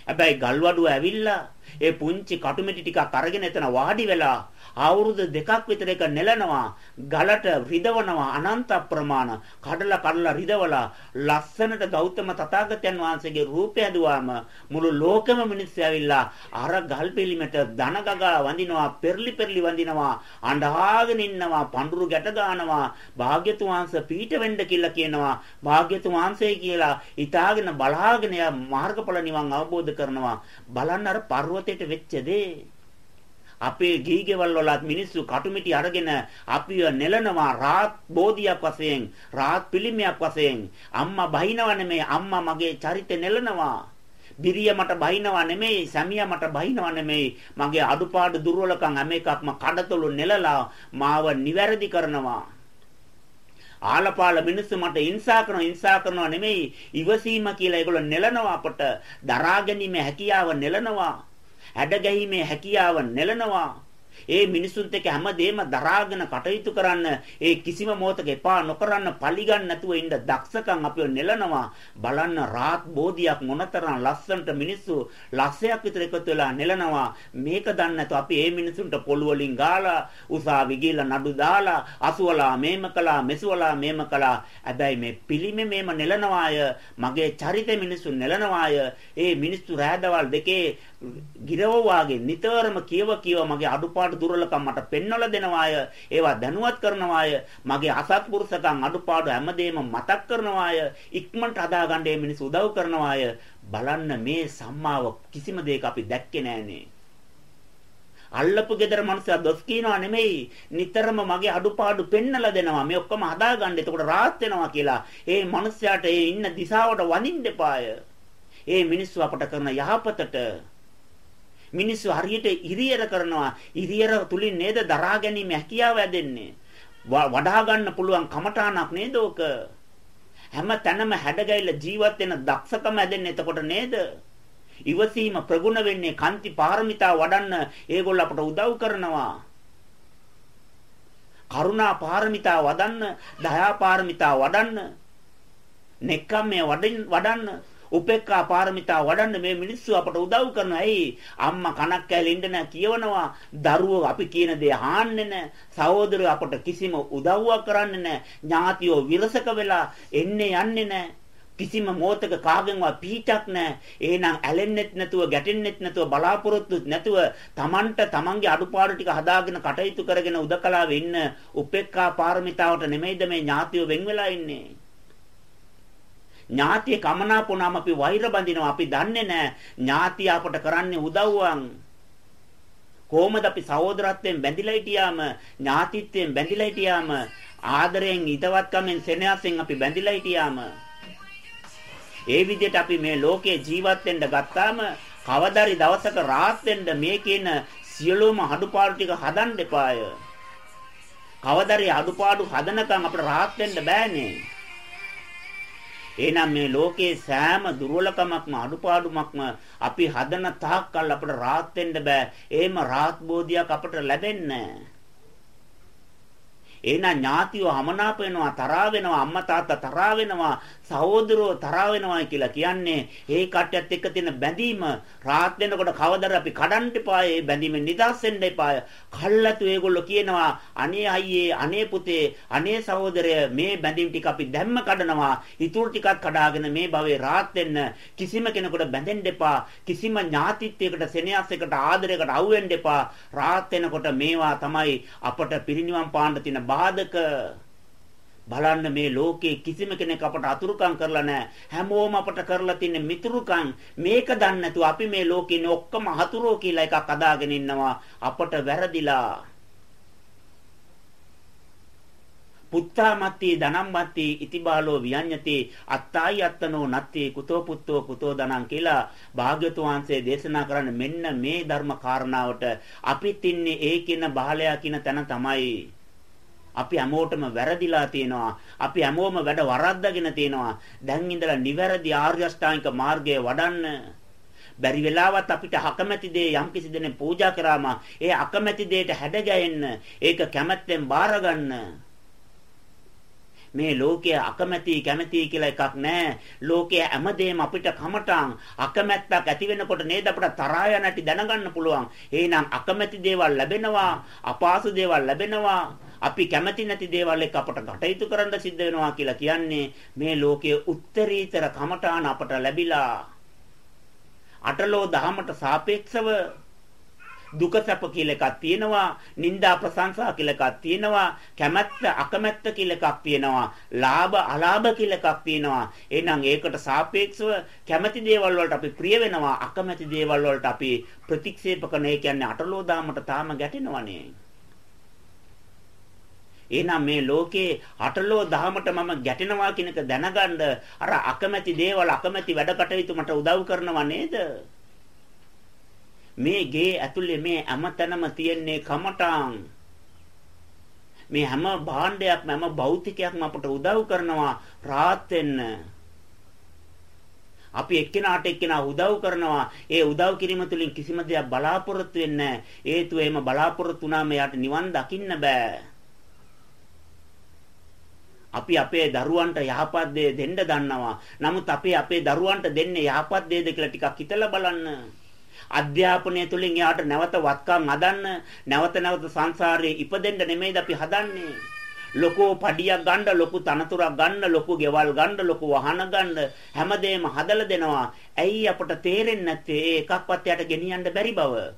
හැබැයි ගල්වඩුව ඇවිල්ලා ඒ පුංචි කටුමැටි ටිකක් අරගෙන එතන වාඩි වෙලා අවුරුදු දෙකක් විතර එක නෙලනවා ගලට රිදවනවා අනන්ත ප්‍රමාණ කඩලා කඩලා රිදවලා ලස්සනට ගෞතම තථාගතයන් වහන්සේගේ රූපය ඇදුවාම මුළු ලෝකෙම මිනිස්සු ඇවිල්ලා අර ගල් පිළිමෙට දන ගගා වඳිනවා පෙරලි පෙරලි වඳිනවා අඬාගෙන ඉන්නවා පඳුරු ගැට දානවා භාග්‍යතුන් වහන්සේ පීඨ වෙන්න කියලා කියනවා. භාග්‍යතුන් වහන්සේ කියලා ඊටාගෙන බලාගෙන මාර්ගඵල නිවන් අවබෝධ කරනවා. බලන්න අර පර්වතයට වෙච්ච දේ. අපේ ගීගෙවල් වලත් මිනිස්සු කටුමිටි අරගෙන අපිව නෙලනවා රාත් බෝධියක් වශයෙන් රාත් පිළිමයක් වශයෙන්. අම්මා බහිනව නෙමෙයි අම්මා මගේ චරිතය නෙලනවා. බිරිය මට බහිනවා නෙමෙයි සැමියා මට බහිනවා නෙමෙයි. මගේ අඩුපාඩු දුර්වලකම් හැම එකක්ම කඩතොළු නෙලලා මාව නිවැරදි කරනවා. ආලපාල මිනිස්සු මට ඉන්සා කරනවා ඉන්සා කරනවා නෙමෙයි. ඉවසීම කියලා ඒගොල්ලෝ නෙලනවා අපට. දරා ගැනීම හැකියාව නෙලනවා. හැඩ ගැහිමේ හැකියාව නෙලනවා. ඒ මිනිසුන්ට එක හැමදේම දරාගෙන කටයුතු කරන්න ඒ කිසිම මොහතක එපා නොකරන්න පරිගන්න නැතුව ඉන්න දක්ෂකම් අපිව නෙලනවා. බලන්න රාත් බෝධියක් මොනතරම් ලස්සනට මිනිස්සු ලස්සයක් විතර එකතු වෙලා නෙලනවා. මේක දන්නේ නැතුව අපි ඒ මිනිසුන්ට පොළු වලින් ගාලා උසාවි ගිහලා නඩු දාලා අසුවලා මේම කළා මෙසුවලා මේම කළා. හැබැයි මේ පිළිමේ මේම නෙලනවාය. මගේ චරිත මිනිස්සු නෙලනවාය. ඒ මිනිස්සු රෑදවල් දෙකේ ගිරව වාගේ නිතරම කියව කියව මගේ අඩුපාඩු දුර්වලකම් මට පෙන්වලා දෙනවාය. ඒවා දැනුවත් කරනවාය. මගේ අසත්පුරුෂකම් අඩුපාඩු හැමදේම මතක් කරනවාය. ඉක්මනට හදාගන්න මේ මිනිස්සු උදව් කරනවාය. බලන්න මේ සම්මාව කිසිම දෙයක අපි දැක්කේ නෑනේ අල්ලපු gedara මනුස්සයා දොස් කියනවා නෙමෙයි. නිතරම මගේ අඩුපාඩු පෙන්නලා දෙනවා. මේ ඔක්කොම හදාගන්න. එතකොට rahat වෙනවා කියලා. ඒ මනුස්සයාට ඒ ඉන්න දිශාවට වඳින්න එපාය. ඒ මිනිස්සු අපට කරන යහපතට මිනිස්සු හරියට ඉරියර කරනවා. ඉරියර තුලින් නේද දරා ගැනීම හැකියාව ඇදෙන්නේ? වඩා ගන්න පුළුවන් කමඨාණක් නේද ඕක? හැම තැනම හැඩගැහිලා ජීවත් වෙන දක්ෂකම ඇදෙන්නේ එතකොට නේද? ඉවසීම ප්‍රගුණ වෙන්නේ කාන්ති පාරමිතා වඩන්න. ඒගොල්ල අපට උදව් කරනවා. කරුණා පාරමිතා වඩන්න, දයා පාරමිතා වඩන්න, නෙක්ඛම්මේ වඩන්න, උපේක්ඛා පාරමිතා වඩන්න මේ මිනිස්සු අපට උදව් කරනවා. ඇයි? අම්මා කනක් කැලේ ඉන්න නැ කියවනවා. දරුවෝ අපි කියන දේ අහන්නේ නැ. සහෝදරයෝ අපට කිසිම උදව්වක් කරන්නේ නැ. ඥාතියෝ විරසක වෙලා එන්නේ යන්නේ නැ. කිසිම මොහතක කාගෙන්වත් පිහිටක් නැහැ. එහෙනම් ඇලෙන්නෙත් නැතුව, ගැටෙන්නෙත් නැතුව, බලාපොරොත්තුත් නැතුව Tamanට Tamanගේ අඩුපාඩු ටික හදාගෙන කටයුතු කරගෙන උදකලාවේ ඉන්න උපේක්ඛා පාරමිතාවට නෙමෙයිද මේ ඥාතියෝ වෙන් වෙලා ඉන්නේ. ඥාතිය කමනාපුණාම අපි වෛර බඳිනවා. අපි දන්නේ නැහැ ඥාතිය අපට කරන්නේ උදව්වන්. කොහොමද අපි සහෝදරත්වයෙන් බැඳිලා හිටියාම ඥාතිත්වයෙන් බැඳිලා හිටියාම ආදරයෙන් ිතවත්කමෙන් සෙනෙහසෙන් අපි බැඳිලා හිටියාම ඒ විදිහට අපි මේ ලෝකේ ජීවත් වෙන්න ගත්තාම කවදාරි දවසක rahat වෙන්න මේ කියන සියලුම අඩුපාඩු ටික හදන්න එපාය. කවදාරි අඩුපාඩු හදනකම් අපිට rahat වෙන්න බෑනේ. එහෙනම් මේ ලෝකේ සෑම දුර්වලකමක්ම අඩුපාඩුමක්ම අපි හදන තාක්කල් අපිට rahat වෙන්න බෑ. එහෙම rahat බෝධියක් අපිට ලැබෙන්නේ නැහැ. එහෙනම් ඥාතියෝ හමනාප වෙනවා තරහා වෙනවා අම්මා තාත්තා තරහා වෙනවා සහෝදරෝ තරහා වෙනවා කියලා කියන්නේ ඒ කට්ටියත් එක්ක තියෙන බැඳීම රාත් වෙනකොට කවදර අපි කඩන්න එපා ඒ බැඳීමෙන් නිදහස් වෙන්න එපා කල්ලාතු ඒගොල්ලෝ කියනවා අනේ අයියේ අනේ පුතේ අනේ සහෝදරය මේ බැඳීම් ටික අපි දැම්ම කඩනවා. ඉතුරු ටිකක් කඩාගෙන මේ භවයේ රාත් වෙන්න කිසිම කෙනෙකුට බැඳෙන්න එපා. කිසිම ඥාතිත්වයකට සෙනෙහසකට ආදරයකට අවු වෙන්න එපා. රාත් වෙනකොට මේවා තමයි අපට පිරිනිවන් පාන්න තියෙන බාධක බලන්න මේ ලෝකේ කිසිම කෙනෙක් අපට අතුරුකම් කරලා නැහැ. හැමෝම අපට කරලා තින්නේ මිතුරුකම්. මේක දන්නේ නැතුව අපි මේ ලෝකේ ඉන්නේ ඔක්කොම හතුරෝ කියලා එකක් අදාගෙන ඉන්නවා. අපට වැරදිලා. පුත්තාමත්ති ධනම්මත්ති ඉතිබාලෝ වියඤ්ඤති අත්තායි අත්තනෝ නත්ති කුතෝ පුත්තෝ කුතෝ ධනං කියලා භාග්‍යතුන් වහන්සේ දේශනා කරන්නේ මෙන්න මේ ධර්ම කාරණාවට අපිත් ඉන්නේ ඒ කියන බහලයා කියන තැන තමයි අපි හැමෝටම වැරදිලා තියෙනවා. අපි හැමෝම වැඩ වරද්දාගෙන තියෙනවා. දැන් ඉඳලා නිවැරදි ආර්ය අෂ්ටාංගික මාර්ගය වඩන්න. බැරි වෙලාවත් අපිට අකමැති දේ යම්කිසි දෙනෙක් පූජා කරාම ඒ අකමැති දෙයට හැඩගැහෙන්න ඒක කැමැත්තෙන් බාරගන්න මේ ලෝකයේ අකමැති කැමැති කියලා එකක් නැහැ. ලෝකයේ හැමදේම අපිට කමටන් අකමැත්තක් ඇති වෙනකොට නේද අපිට තරහා නැති දැනගන්න පුළුවන්. එහෙනම් අකමැති දේවල් ලැබෙනවා, අපහසු දේවල් ලැබෙනවා. අපි කැමති නැති දේවල් එක්ක අපට කටයුතු කරන්න සිද්ධ වෙනවා කියලා කියන්නේ මේ ලෝකයේ උත්තරීතර කමඨාන අපට ලැබිලා අටලෝ දහමට සාපේක්ෂව දුක සැප කියලා එකක් තියෙනවා නිന്ദා ප්‍රශංසා කියලා එකක් තියෙනවා කැමැත්ත අකමැත්ත කියලා එකක් තියෙනවා ලාභ අලාභ කියලා එකක් තියෙනවා. එහෙනම් ඒකට සාපේක්ෂව කැමැති දේවල් වලට අපි ප්‍රිය වෙනවා අකමැති දේවල් වලට අපි ප්‍රතික්ෂේප කරන ඒ කියන්නේ අටලෝ දාමට තාම ගැටෙනවනේ. එහෙනම් මේ ලෝකේ අටලෝ දහමට මම ගැටෙනවා කියන එක දැනගන්න අර අකමැති දේවල් අකමැති වැඩ කටයුතු මට උදව් කරනවා නේද? මේ ගේ ඇතුලේ මේ හැමතැනම තියෙන්නේ කමටාන්. මේ හැම භාණ්ඩයක්ම හැම භෞතිකයක්ම අපට උදව් කරනවා රාත් වෙන්න. අපි එක්කෙනාට එක්කෙනා උදව් කරනවා. ඒ උදව් කිරීම තුළින් කිසිම දෙයක් බලාපොරොත්තු වෙන්නේ නැහැ. හේතුව එහෙම බලාපොරොත්තු වුණාම යාට නිවන් දකින්න බෑ. අපි අපේ දරුවන්ට යහපත් දේ දෙන්න දන්නවා. නමුත් අපි අපේ දරුවන්ට දෙන්නේ යහපත් දේද කියලා ටිකක් හිතලා බලන්න. අධ්‍යාපනය තුළින් එයාට නැවත වත්කම් හදන්න, නැවත නැවත සංසාරයේ ඉපදෙන්න නෙමෙයිද අපි හදන්නේ. ලොකු පඩියක් ගන්න, ලොකු තනතුරක් ගන්න, ලොකු ගෙවල් ගන්න, ලොකු වාහන ගන්න හැමදේම හදලා දෙනවා. ඇයි අපට තේරෙන්නේ නැත්තේ ඒ එකක්වත් යට ගෙනියන්න බැරි බව?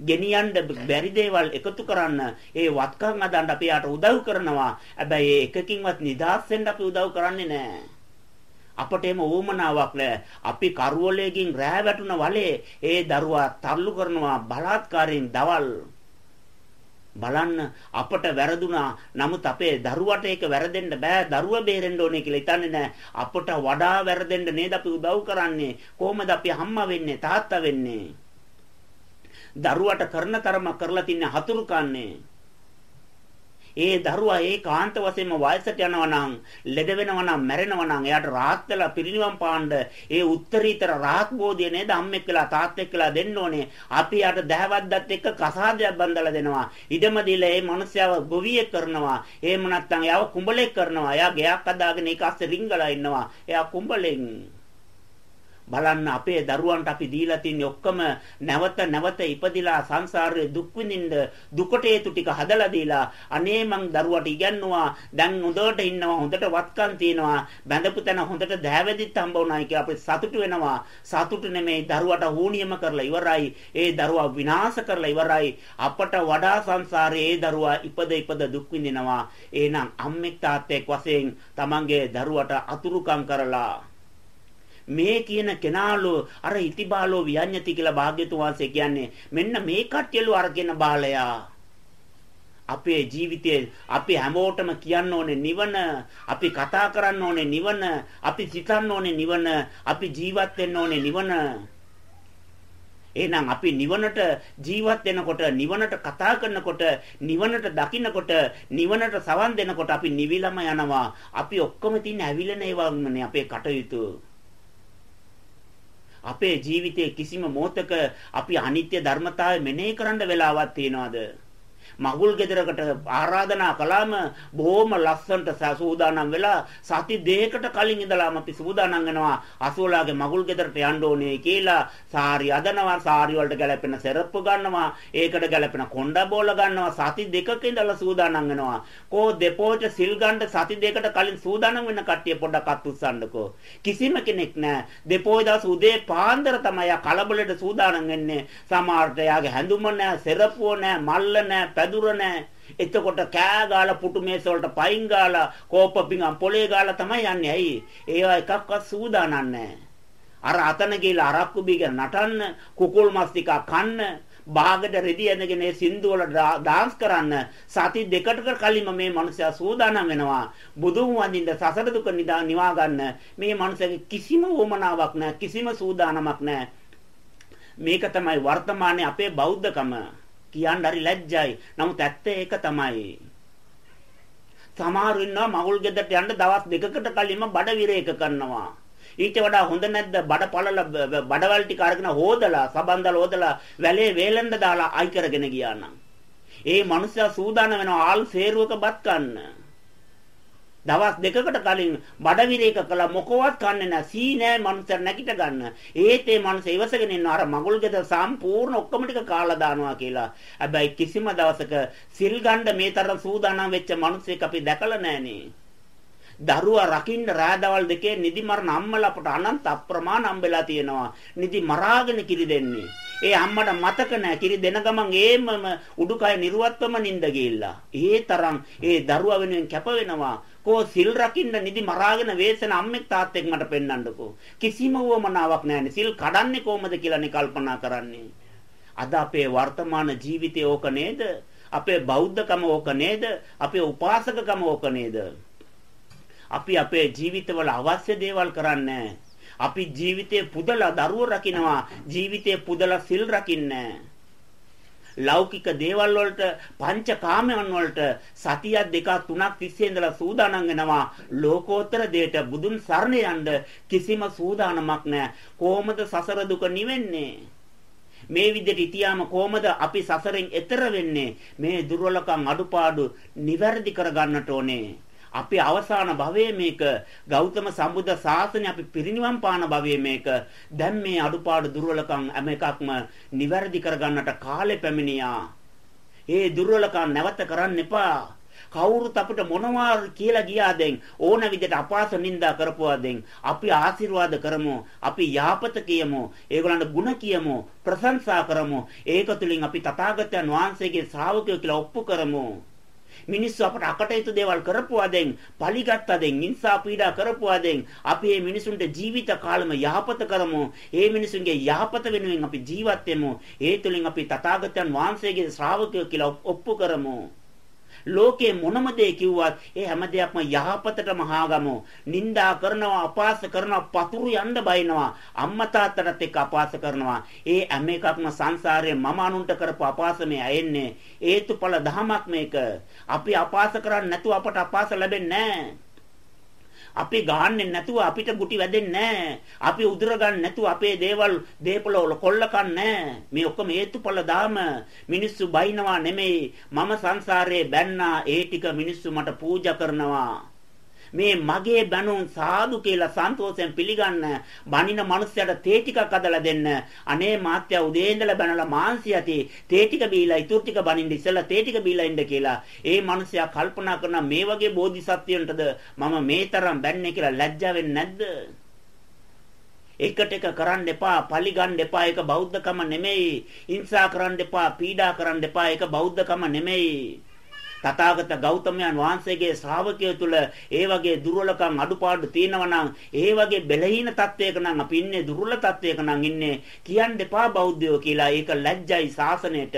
ගෙනියන්න බැරි දේවල් එකතු කරන්න ඒ වත්කම් අදන්න අපි යාට උදව් කරනවා. හැබැයි ඒ එකකින්වත් නිදහස් වෙන්න අපි උදව් කරන්නේ නැහැ. අපට එම ඕමනාවක් නෑ. අපි කරවලයෙන් රෑ වැටුණ වලේ ඒ දරුවා තල්ලු කරනවා බලාත්කාරයෙන් දවල් බලන්න අපට වැරදුනා නමුත් අපේ දරුවට ඒක වැරදෙන්න බෑ දරුවා බේරෙන්න ඕනේ කියලා හිතන්නේ නෑ අපට වඩා වැරදෙන්න නේද අපි උදව් කරන්නේ කොහොමද අපි අම්මා වෙන්නේ තාත්තා වෙන්නේ දරුවට කරන තරම කරලා තින්නේ හතුරු කන්නේ. ඒ දරුවා ඒකාන්ත වශයෙන්ම වයසට යනවා නම් ලෙඩ වෙනවා නම් මැරෙනවා නම් එයාට රාහත් වෙලා පිරිනිවන් පාන්න ඒ උත්තරීතර රාහත් බෝධිය නේද අම්මෙක් වෙලා තාත්තෙක් වෙලා දෙන්න ඕනේ. අපි යාට දහවද්දත් එක්ක කසාදයක් බඳලා දෙනවා. ඉඩම දීලා ඒ මනුස්සයව ගොවියෙක් කරනවා. එහෙම නැත්නම් එයාව කුඹලෙක් කරනවා. එයා ගෙයක් අදාගෙන ඒක අස්සේ රිංගලා ඉන්නවා. එයා කුඹලෙන් බලන්න අපේ දරුවන්ට අපි දීලා තියෙන ඔක්කොම නැවත නැවත ඉපදිලා සංසාරයේ දුක් විඳින්න දුකට හේතු ටික හදලා දීලා අනේ මං දරුවට ඉගන්නුවා. දැන් හොඳට ඉන්නවා හොඳට වත්කම් තියෙනවා. බැඳපු තැන හොඳට දෑවැදිත් හම්බ වුණායි කියලා අපි සතුටු වෙනවා. සතුටු නෙමෙයි දරුවට හෝනියම කරලා ඉවරයි. ඒ දරුවා විනාශ කරලා ඉවරයි. අපට වඩා සංසාරයේ ඒ දරුවා ඉපද ඉපද දුක් විඳිනවා. එහෙනම් අම්මෙක් තාත්තෙක් වශයෙන් තමන්ගේ දරුවට අතුරුකම් කරලා මේ කියන කෙනාලෝ අර ඉතිබාලෝ වියඤ්ඤති කියලා භාග්‍යතුන් වහන්සේ කියන්නේ මෙන්න මේ කට්ටියලු අර කියන බාලයා. අපේ ජීවිතයේ අපි හැමෝටම කියන්න ඕනේ නිවන අපි කතා කරන්න ඕනේ නිවන අපි සිතන්න ඕනේ නිවන අපි ජීවත් වෙන්න ඕනේ නිවන. එහෙනම් අපි නිවනට ජීවත් වෙනකොට නිවනට කතා කරනකොට නිවනට දකින්නකොට නිවනට සවන් දෙනකොට අපි නිවිලම යනවා. අපි ඔක්කොම තියෙන ඇවිලන ඒවාමනේ අපේ කටයුතු. අපේ ජීවිතයේ කිසිම මොහතක අපි අනිත්‍ය ධර්මතාවය මෙනෙහි කරන්න වෙලාවක් තියනවාද? මගුල් ගෙදරකට ආරාධනා කළාම බොහොම ලස්සනට සූදානම් වෙලා සති දෙකකට කලින් ඉඳලාම අපි සූදානම් වෙනවා අසෝලාගේ මගුල් ගෙදරට යන්න ඕනේ කියලා. සාරි අදනවා සාරි වලට ගැලපෙන සෙරප්පු ගන්නවා ඒකට ගැලපෙන කොණ්ඩ බෝල ගන්නවා. සති දෙකක ඉඳලා සූදානම් වෙනවා. කෝ දෙපෝට සිල් ගන්න සති දෙකකට කලින් සූදානම් වෙන කට්ටිය පොඩ්ඩක් අත් උස්සන්නකෝ කිසිම කෙනෙක් නැහැ දෙපෝයි දවස් උදේ පාන්දර තමයි කලබලෙට සූදානම් වෙන්නේ. සමහරට යාගේ හැඳුම නැහැ සෙරප්පුව නැහැ මල්ල නැහැ පැදුර නැහැ. එතකොට කෑ ගාලා පුටු මේස වලට පයින් ගාලා කෝප පිඟම් පොලේ ගාලා තමයි යන්නේ. ඇයි? ඒවා එකක්වත් සූදානම් නැහැ. අර අතන ගිහලා අරක්කු බීගෙන නටන්න, කුකුල් මස් ටික කන්න, බාගට රෙදි ඇඳගෙන සින්දු වල ඩාන්ස් කරන්න සති දෙකකට කලින්ම මේ මනුස්සයා සූදානම් වෙනවා බුදුන් වඳින්න සසර දුක නිවා ගන්න මේ මනුස්සයාගේ කිසිම වමනාවක් නැහැ කිසිම සූදානමක් නැහැ මේක තමයි වර්තමානයේ අපේ බෞද්ධකම කියන්න හරි ලැජ්ජයි. නමුත් ඇත්ත ඒක තමයි. සමහරු ඉන්නවා මගුල් ගෙදරට යන්න දවස් දෙකකට කලින්ම බඩ විරේක කරනවා. ඊට වඩා හොඳ නැද්ද බඩ පළල බඩවල් ටික අරගෙන හොදලා සබන්දල හොදලා වැලේ වේලෙන්ද දාලා අයි කරගෙන ගියා නම් ඒ මනුස්සයා සූදානම් වෙනවා ආල් සේරුවක බත් කන්න. දවස් දෙකකට කලින් බඩවිරේක කළා මොකවත් කන්නේ නැහැ. සී නෑ මනුස්සර නැගිට ගන්න. ඒත් ඒ මනුස්ස ඉවසගෙන ඉන්න අර මගුල් ගෙදර සම්පූර්ණ ඔක්කොම ටික කාලා දානවා කියලා. හැබැයි කිසිම දවසක සිල් ගන්න මේ තරම් සූදානම් වෙච්ච මනුස්සෙක් අපි දැකලා නෑනේ. දරුවා රකින්න රාදවල් දෙකේ නිදි මරණ අම්මලා අපට අනන්ත අප්‍රමාණ හම්බෙලා තියෙනවා. නිදි මරාගෙන කිරි දෙන්නේ. ඒ අම්මට මතක නැහැ කිරි දෙන ගමන් ඒමම උඩුකය නිර්වත්වම නිඳ ගිහිල්ලා. ඒ තරම් ඒ දරුවා වෙනුවෙන් කැප වෙනවා. කෝ සිල් රකින්න නිදි මරාගෙන වේසන අම්මෙක් තාත්තෙක් මට පෙන්වන්නකෝ. කිසිම වමනාවක් නැහැනේ. සිල් කඩන්නේ කොහමද කියලානේ කල්පනා කරන්නේ. අද අපේ වර්තමාන ජීවිතේ ඕක නේද? අපේ බෞද්ධකම ඕක නේද? අපේ උපාසකකම ඕක නේද? අපි අපේ ජීවිතවල අවශ්‍ය දේවල් කරන්නේ අපි ජීවිතේ පුදලා දරුවෝ රකින්නවා ජීවිතේ පුදලා සිල් රකින්නේ ලෞකික දේවල් වලට පංචකාමයන් වලට සතියක් දෙකක් තුනක් තිස්සේ ඉඳලා සූදානම් වෙනවා. ලෝකෝත්තර දෙයට බුදුන් සරණ යන්න කිසිම සූදානමක් නැහැ කොහොමද සසර දුක නිවෙන්නේ? මේ විදිහට ඉතියාම කොහොමද අපි සසරෙන් එතර වෙන්නේ? මේ දුර්වලකම් අඩුපාඩු නිවැරදි කරගන්නට ඕනේ. අපි අවසාන භවයේ මේක ගෞතම සම්බුද්ධ ශාසනය අපි පිරිනිවන් පාන භවයේ මේක. දැන් මේ අඩුපාඩු දුර්වලකම් හැම එකක්ම නිවැරදි කරගන්නට කාලෙ පැමිණියා. ඒ දුර්වලකම් නැවත කරන්න එපා. කවුරුත් අපිට මොනවා කියලා ගියාදෙන් ඕන විදිහට අපාස නින්දා කරපුවාදෙන් අපි ආශිර්වාද කරමු. අපි යාපත කියමු. ඒගොල්ලන්ට ಗುಣ කියමු. ප්‍රශංසා කරමු. ඒක තුලින් අපි තථාගතයන් වහන්සේගේ ශ්‍රාවකයෝ කියලා ඔප්පු කරමු. මිනිස්සු අපට අකටයුතු දේවල් කරපුවාදෙන්, පලිගත්තදෙන්, හිංසා පීඩා කරපුවාදෙන් අපි මේ මිනිසුන්ට ජීවිත කාලෙම යහපත කරමු. ඒ මිනිසුන්ගේ යහපත වෙනුවෙන් අපි ජීවත් වෙමු. ඒ තුලින් අපි තථාගතයන් වහන්සේගේ ශ්‍රාවකයෝ කියලා ඔප්පු කරමු. ලෝකේ මොනම දේ කිව්වත් ඒ හැම දෙයක්ම යහපතටම හාගමු. නිന്ദා කරනවා, අපාස කරනවා, පතුරු යන්න බයිනවා. අම්මා තාත්තටත් එක්ක අපාස කරනවා. ඒ හැම එකක්ම සංසාරයේ මම අනුන්ට කරපු අපාසමේ ඇයෙන්නේ. හේතුඵල ධමයක් මේක. අපි අපාස කරන්නේ නැතුව අපට අපාස ලැබෙන්නේ නැහැ. අපි ගහන්නේ නැතුව අපිට ගුටි වැදෙන්නේ අපි උදුර ගන්න නැතුව අපේ දේවල් දේපල වල කොල්ල කන්නේ මේ ඔක්කොම හේතුඵල දාම මිනිස්සු බයිනවා නෙමෙයි. මම සංසාරේ බැන්නා ඒ ටික මිනිස්සු මට පූජා කරනවා. මේ මගේ බැනුම් සාදු කියලා සන්තෝෂයෙන් පිළිගන්න බණින මනුස්සයට තේ ටිකක් අදලා දෙන්න අනේ මාත්‍යා උදේ ඉඳලා බැනලා මාංශය ඇති තේ ටික බීලා ඉතුරු ටික බණින්න ඉස්සලා තේ ටික බීලා ඉන්න කියලා ඒ මනුස්සයා කල්පනා කරන මේ වගේ බෝධිසත්වයන්ටද මම මේ තරම් බැන්නේ කියලා ලැජ්ජා වෙන්නේ නැද්ද එකට එක කරන්න එපා, පලි ගන්න එපා. ඒක බෞද්ධකම නෙමෙයි. හිංසා කරන්න එපා, පීඩා කරන්න එපා. ඒක බෞද්ධකම නෙමෙයි. තථාගත ගෞතමයන් වහන්සේගේ ශ්‍රාවකයෝ තුල ඒ වගේ දුර්වලකම් අඩුපාඩු තියෙනවා නම් ඒ වගේ බැලහීන තත්වයක නම් අපි ඉන්නේ දුර්වල තත්වයක නම් ඉන්නේ කියන්න එපා බෞද්ධයෝ කියලා ඒක ලැජ්ජයි සාසනයට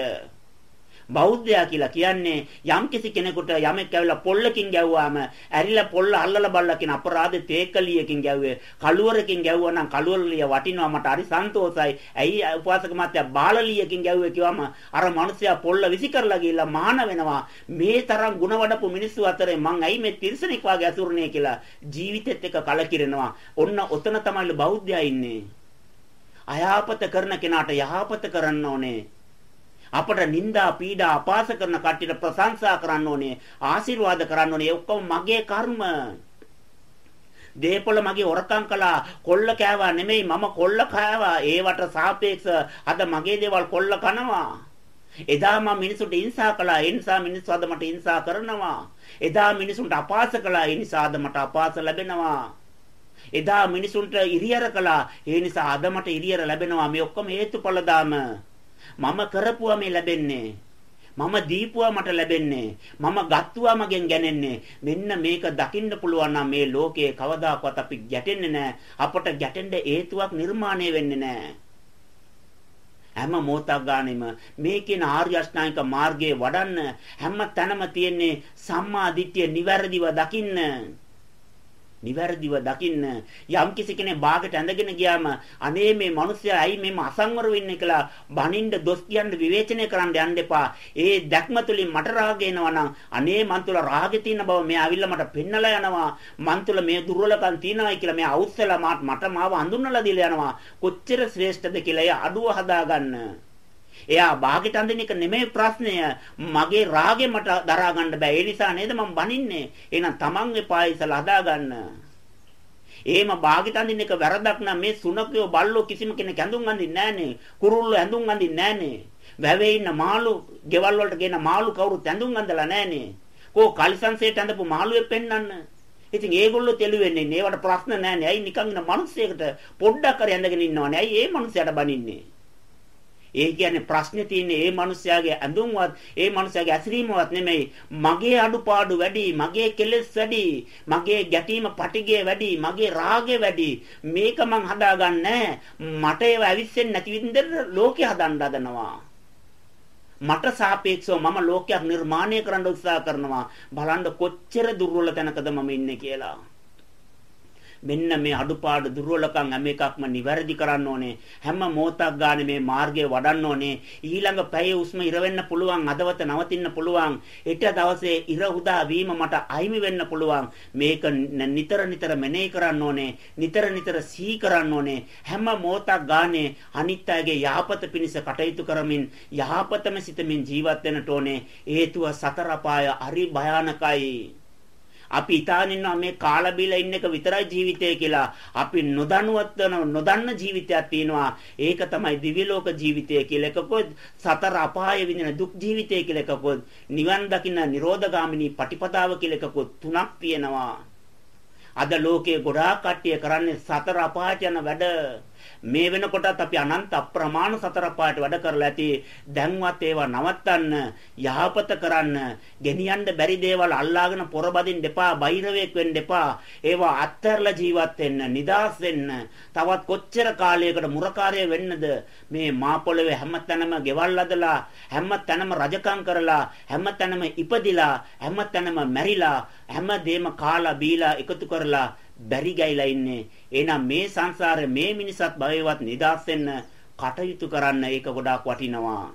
බෞද්ධයා කියලා කියන්නේ යම්කිසි කෙනෙකුට යමෙක් ඇවිල්ලා පොල්ලකින් ගැව්වාම ඇරිලා පොල්ල අල්ලලා බල්ලා කියන අපරාධ තේකලියකින් ගැව්වේ කළුවරකින් ගැව්වා නම් කළුවරලිය වටිනවා මට හරි සන්තෝසයි. ඇයි උපාසක මාත්‍යා බාලලියකින් ගැව්වේ කිව්වම අර මිනිසයා පොල්ල විසි කරලා ගිහිල්ලා මහාන වෙනවා. මේ තරම් ಗುಣ වඩපු මිනිස්සු අතරේ මං ඇයි මේ තිරසනෙක් වාගේ අසුරණේ කියලා ජීවිතෙත් එක්ක කලකිරෙනවා. ඔන්න ඔතන තමයි බෞද්ධයා ඉන්නේ. අයහපත කරන කෙනාට යහපත කරන්න ඕනේ. අපට නිന്ദා පීඩා අපාස කරන කට්ටියට ප්‍රශංසා කරන්න ඕනේ ආශිර්වාද කරන්න ඕනේ. ඔක්කොම මගේ කර්ම. දේපොළ මගේ හොරකම් කළා. කොල්ල කෑවා නෙමෙයි මම කොල්ල කෑවා. ඒවට සාපේක්ෂ අද මගේ දේවල් කොල්ල කනවා. එදා මම මිනිසුන්ට හිංසා කළා. ඒ නිසා මිනිස්සු අද මට හිංසා කරනවා. එදා මිනිසුන්ට අපාස කළා. ඒ නිසා අද මට අපාස ලැබෙනවා. එදා මිනිසුන්ට ඉරියර කළා. ඒ නිසා අද මට ඉරියර ලැබෙනවා. මේ ඔක්කොම හේතුඵල දාම. මම කරපුවා මේ ලැබෙන්නේ. මම දීපුවා මට ලැබෙන්නේ. මම ගත්තුවා මගෙන් ගැනෙන්නේ. මෙන්න මේක දකින්න පුළුවන් නම් මේ ලෝකයේ කවදාකවත් අපි ගැටෙන්නේ නැහැ. අපට ගැටෙන්න හේතුවක් නිර්මාණය වෙන්නේ නැහැ. හැම මොහොතක් ගානෙම මේ කියන ආර්ය අෂ්ටාංගික මාර්ගයේ වඩන්න හැම තැනම තියෙන්නේ සම්මා දිට්ඨිය නිවැරදිව දකින්න නිවැරදිව දකින්න යම් කිසි කෙනෙක් ਬਾගට ඇඳගෙන ගියාම අනේ මේ මිනිස්සයා ඇයි මෙම අසංවර වෙන්නේ කියලා බනින්න දොස් කියන්න විවේචනය කරන්න යන්න එපා. ඒ දැක්ම තුලින් මට රාගය එනවා නම් අනේ මන් තුල රාගෙ තියෙන බව මෙයා අවිල්ල මට පෙන්නලා යනවා. මන් තුල මේ දුර්වලකම් තියෙනවායි කියලා මෙයා අවුස්සලා මට මාව හඳුන්වලා දීලා යනවා. කොච්චර ශ්‍රේෂ්ඨද කියලා ඒ අඩුව හදාගන්න. එයා බාගෙට අඳින එක නෙමෙයි ප්‍රශ්නය. මගේ රාගෙ මට දරා ගන්න බෑ. ඒ නිසා නේද මම බනින්නේ. එහෙනම් Taman එපා ඉසලා හදාගන්න. එහෙම බාගෙට අඳින එක වැරදක් නම් මේ සුනකයෝ බල්ලෝ කිසිම කෙනෙක් ඇඳුම් අඳින්නේ නැහනේ. කුරුල්ලෝ ඇඳුම් අඳින්නේ නැහනේ. වැවේ ඉන්න මාළු, ගෙවල් වලට ගෙන මාළු කවුරුත් ඇඳුම් අඳලා නැහනේ. කෝ කලිසන්සේට ඇඳපු මාළුවෙක් පෙන්වන්න. ඉතින් ඒගොල්ලෝ තෙලුවෙන්නේ නේ. ඒවට ප්‍රශ්න නැහනේ. ඇයි නිකන් ඉන්න මිනිස්සෙකුට පොඩ්ඩක් හරි ඇඳගෙන ඉන්නවනේ. ඇයි ඒ මිනිස්සයාට බනින්නේ? ඒ කියන්නේ ප්‍රශ්නේ තියෙන්නේ ඒ මිනිස්යාගේ ඇඳුම්වත් ඒ මිනිස්යාගේ ඇසිරීමවත් නෙමෙයි. මගේ අඩුපාඩු වැඩි මගේ කෙලෙස් වැඩි මගේ ගැටීම පටිගය වැඩි මගේ රාගය වැඩි. මේක මං හදාගන්නේ මට ඒව ඇවිස්සෙන්නේ නැති විදිහට ලෝකේ හදන්න හදනවා. මට සාපේක්ෂව මම ලෝකයක් නිර්මාණය කරන්න උත්සාහ කරනවා. බලන්න කොච්චර දුර්වල තැනකද මම ඉන්නේ කියලා. මෙන්න මේ අඩුපාඩු දුර්වලකම් හැම එකක්ම නිවැරදි කරන්න ඕනේ. හැම මොහොතක් ගානේ මේ මාර්ගය වඩන්න ඕනේ. ඊළඟ පැයේ උස්ම ඉර වෙන්න පුළුවන්, අදවත නවතින්න පුළුවන්. ඊට දවසේ ඉර උදා වීම මට අයිමි වෙන්න පුළුවන්. මේක නිතර නිතර මෙනෙහි කරන්න ඕනේ. නිතර නිතර සිහි කරන්න ඕනේ. හැම මොහොතක් ගානේ අනිත් අයගේ යහපත පිණිස කටයුතු කරමින් යහපතම සිතමින් ජීවත් වෙන්නට ඕනේ. හේතුව සතර පාය අරි භයානකයි. අපි හිතාගෙන ඉන්නවා මේ කාලා බීලා ඉන්න එක විතරයි ජීවිතය කියලා. අපි නොදනුවත් නොදන්න ජීවිතයක් තියෙනවා. ඒක තමයි දිව්‍ය ලෝක ජීවිතය කියලා එකකොත් සතර අපාය විඳින දුක් ජීවිතය කියලා එකකොත් නිවන් දකින්න නිරෝධගාමිනී පටිපදාව කියලා එකකොත් තුනක් තියෙනවා. අද ලෝකයේ ගොඩාක් කට්ටිය කරන්නේ සතර අපායට යන වැඩ මේ වෙනකොටත් අපි අනන්ත අප්‍රමාණ සතර පාට වැඩ කරලා ඇති. දැන්වත් ඒවා නවත්තන්න යහපත කරන්න ගෙනියන්න බැරි දේවල් අල්ලාගෙන පොරබදින්න එපා බයිරවෙක් වෙන්න එපා ඒවා අත්හැරලා ජීවත් වෙන්න නිදාස් වෙන්න. තවත් කොච්චර කාලයකට මුරකාරය වෙන්නද? මේ මා පොළවේ හැමතැනම ගෙවල් අදලා හැමතැනම රජකම් කරලා හැමතැනම ඉපදිලා හැමතැනම මැරිලා හැමදේම කාලා බීලා එකතු කරලා බැරි ගයිලා ඉන්නේ. එහෙනම් මේ සංසාරේ මේ මිනිසත් භවයවත් නිදාස් වෙන්න කටයුතු කරන්න ඒක ගොඩාක් වටිනවා.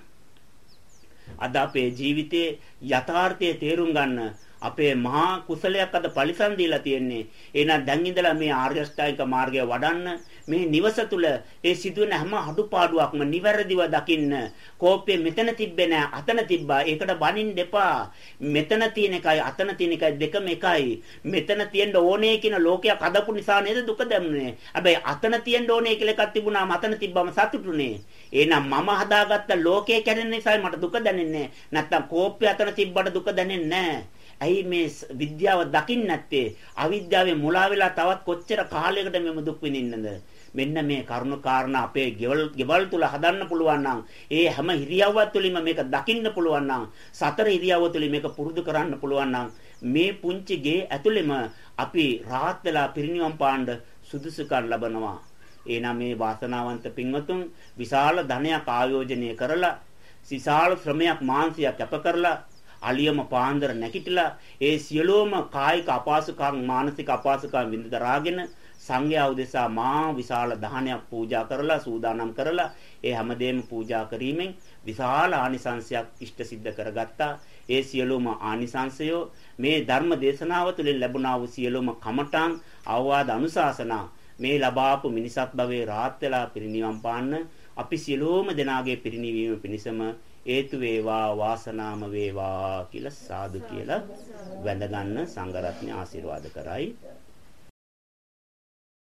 අද අපේ ජීවිතයේ යථාර්ථය තේරුම් ගන්න අපේ මහා කුසලයක් අද පරිසම් දීලා තියෙන්නේ. එහෙනම් දැන් ඉඳලා මේ ආර්ය අෂ්ටාංගික මාර්ගය වඩන්න මේ නිවස තුල ඒ සිදුවෙන හැම අඩුපාඩුවක්ම නිවැරදිව දකින්න. කෝපය මෙතන තිබ්බේ නෑ අතන තිබ්බා. ඒකට බනින්න එපා. මෙතන තියෙන එකයි අතන තියෙන එකයි දෙකම එකයි. මෙතන තියෙන්න ඕනේ කියන ලෝකයක් හදපු නිසා නේද දුක දැම්නේ. හැබැයි අතන තියෙන්න ඕනේ කියලා එකක් තිබුණාම අතන තිබ්බම සතුටුනේ. එහෙනම් මම හදාගත්ත ලෝකය කැඩෙන නිසා මට දුක දැනෙන්නේ නැත්තම් කෝපය අතන තිබ්බට දුක දැනෙන්නේ නැහැ. ඇයි මේ විද්‍යාව දකින්න නැත්තේ? අවිද්‍යාවේ මුලා වෙලා තවත් කොච්චර කාලයකට මෙම දුක් විඳින්නද? මෙන්න මේ කරුණ කාරණා අපේ ගෙවල් ගෙවල් තුල හදන්න පුළුවන් නම් ඒ හැම ඉරියව්වක් තුලින්ම මේක දකින්න පුළුවන් නම් සතර ඉරියව්ව තුලින් මේක පුරුදු කරන්න පුළුවන් නම් මේ පුංචි ගේ ඇතුළෙම අපි රාහත් වෙලා පිරිනිවන් පාන්න සුදුසුකම් ලබනවා. එනම් මේ වාසනාවන්ත පින්වතුන් විශාල ධනයක් ආයෝජනය කරලා විශාල ශ්‍රමයක් මානසිකයක් කැප කරලා අලියම පාන්දර නැකිටලා ඒ සියලුම කායික අපහසුකම් මානසික අපහසුකම් විඳ දරාගෙන සංඝයා උදෙසා මා විශාල දහනයක් පූජා කරලා සූදානම් කරලා ඒ හැමදේම පූජා කිරීමෙන් විශාල ආනිසංශයක් ඉෂ්ට සිද්ධ කරගත්තා. ඒ සියලුම ආනිසංශයෝ මේ ධර්ම දේශනාව තුළින් ලැබුණා වූ සියලුම කමඨං අවවාද අනුශාසනා මේ ලබාපු මිනිසත් භවයේ රාත් වෙලා පිරිනිවන් පාන්න අපි සියලුම දෙනාගේ පිරිනිවීම පිණිසම හේතු වේවා වාසනාම වේවා කියලා සාදු කියලා වැඳ ගන්න සංඝරත්නය ආශිර්වාද කරයි.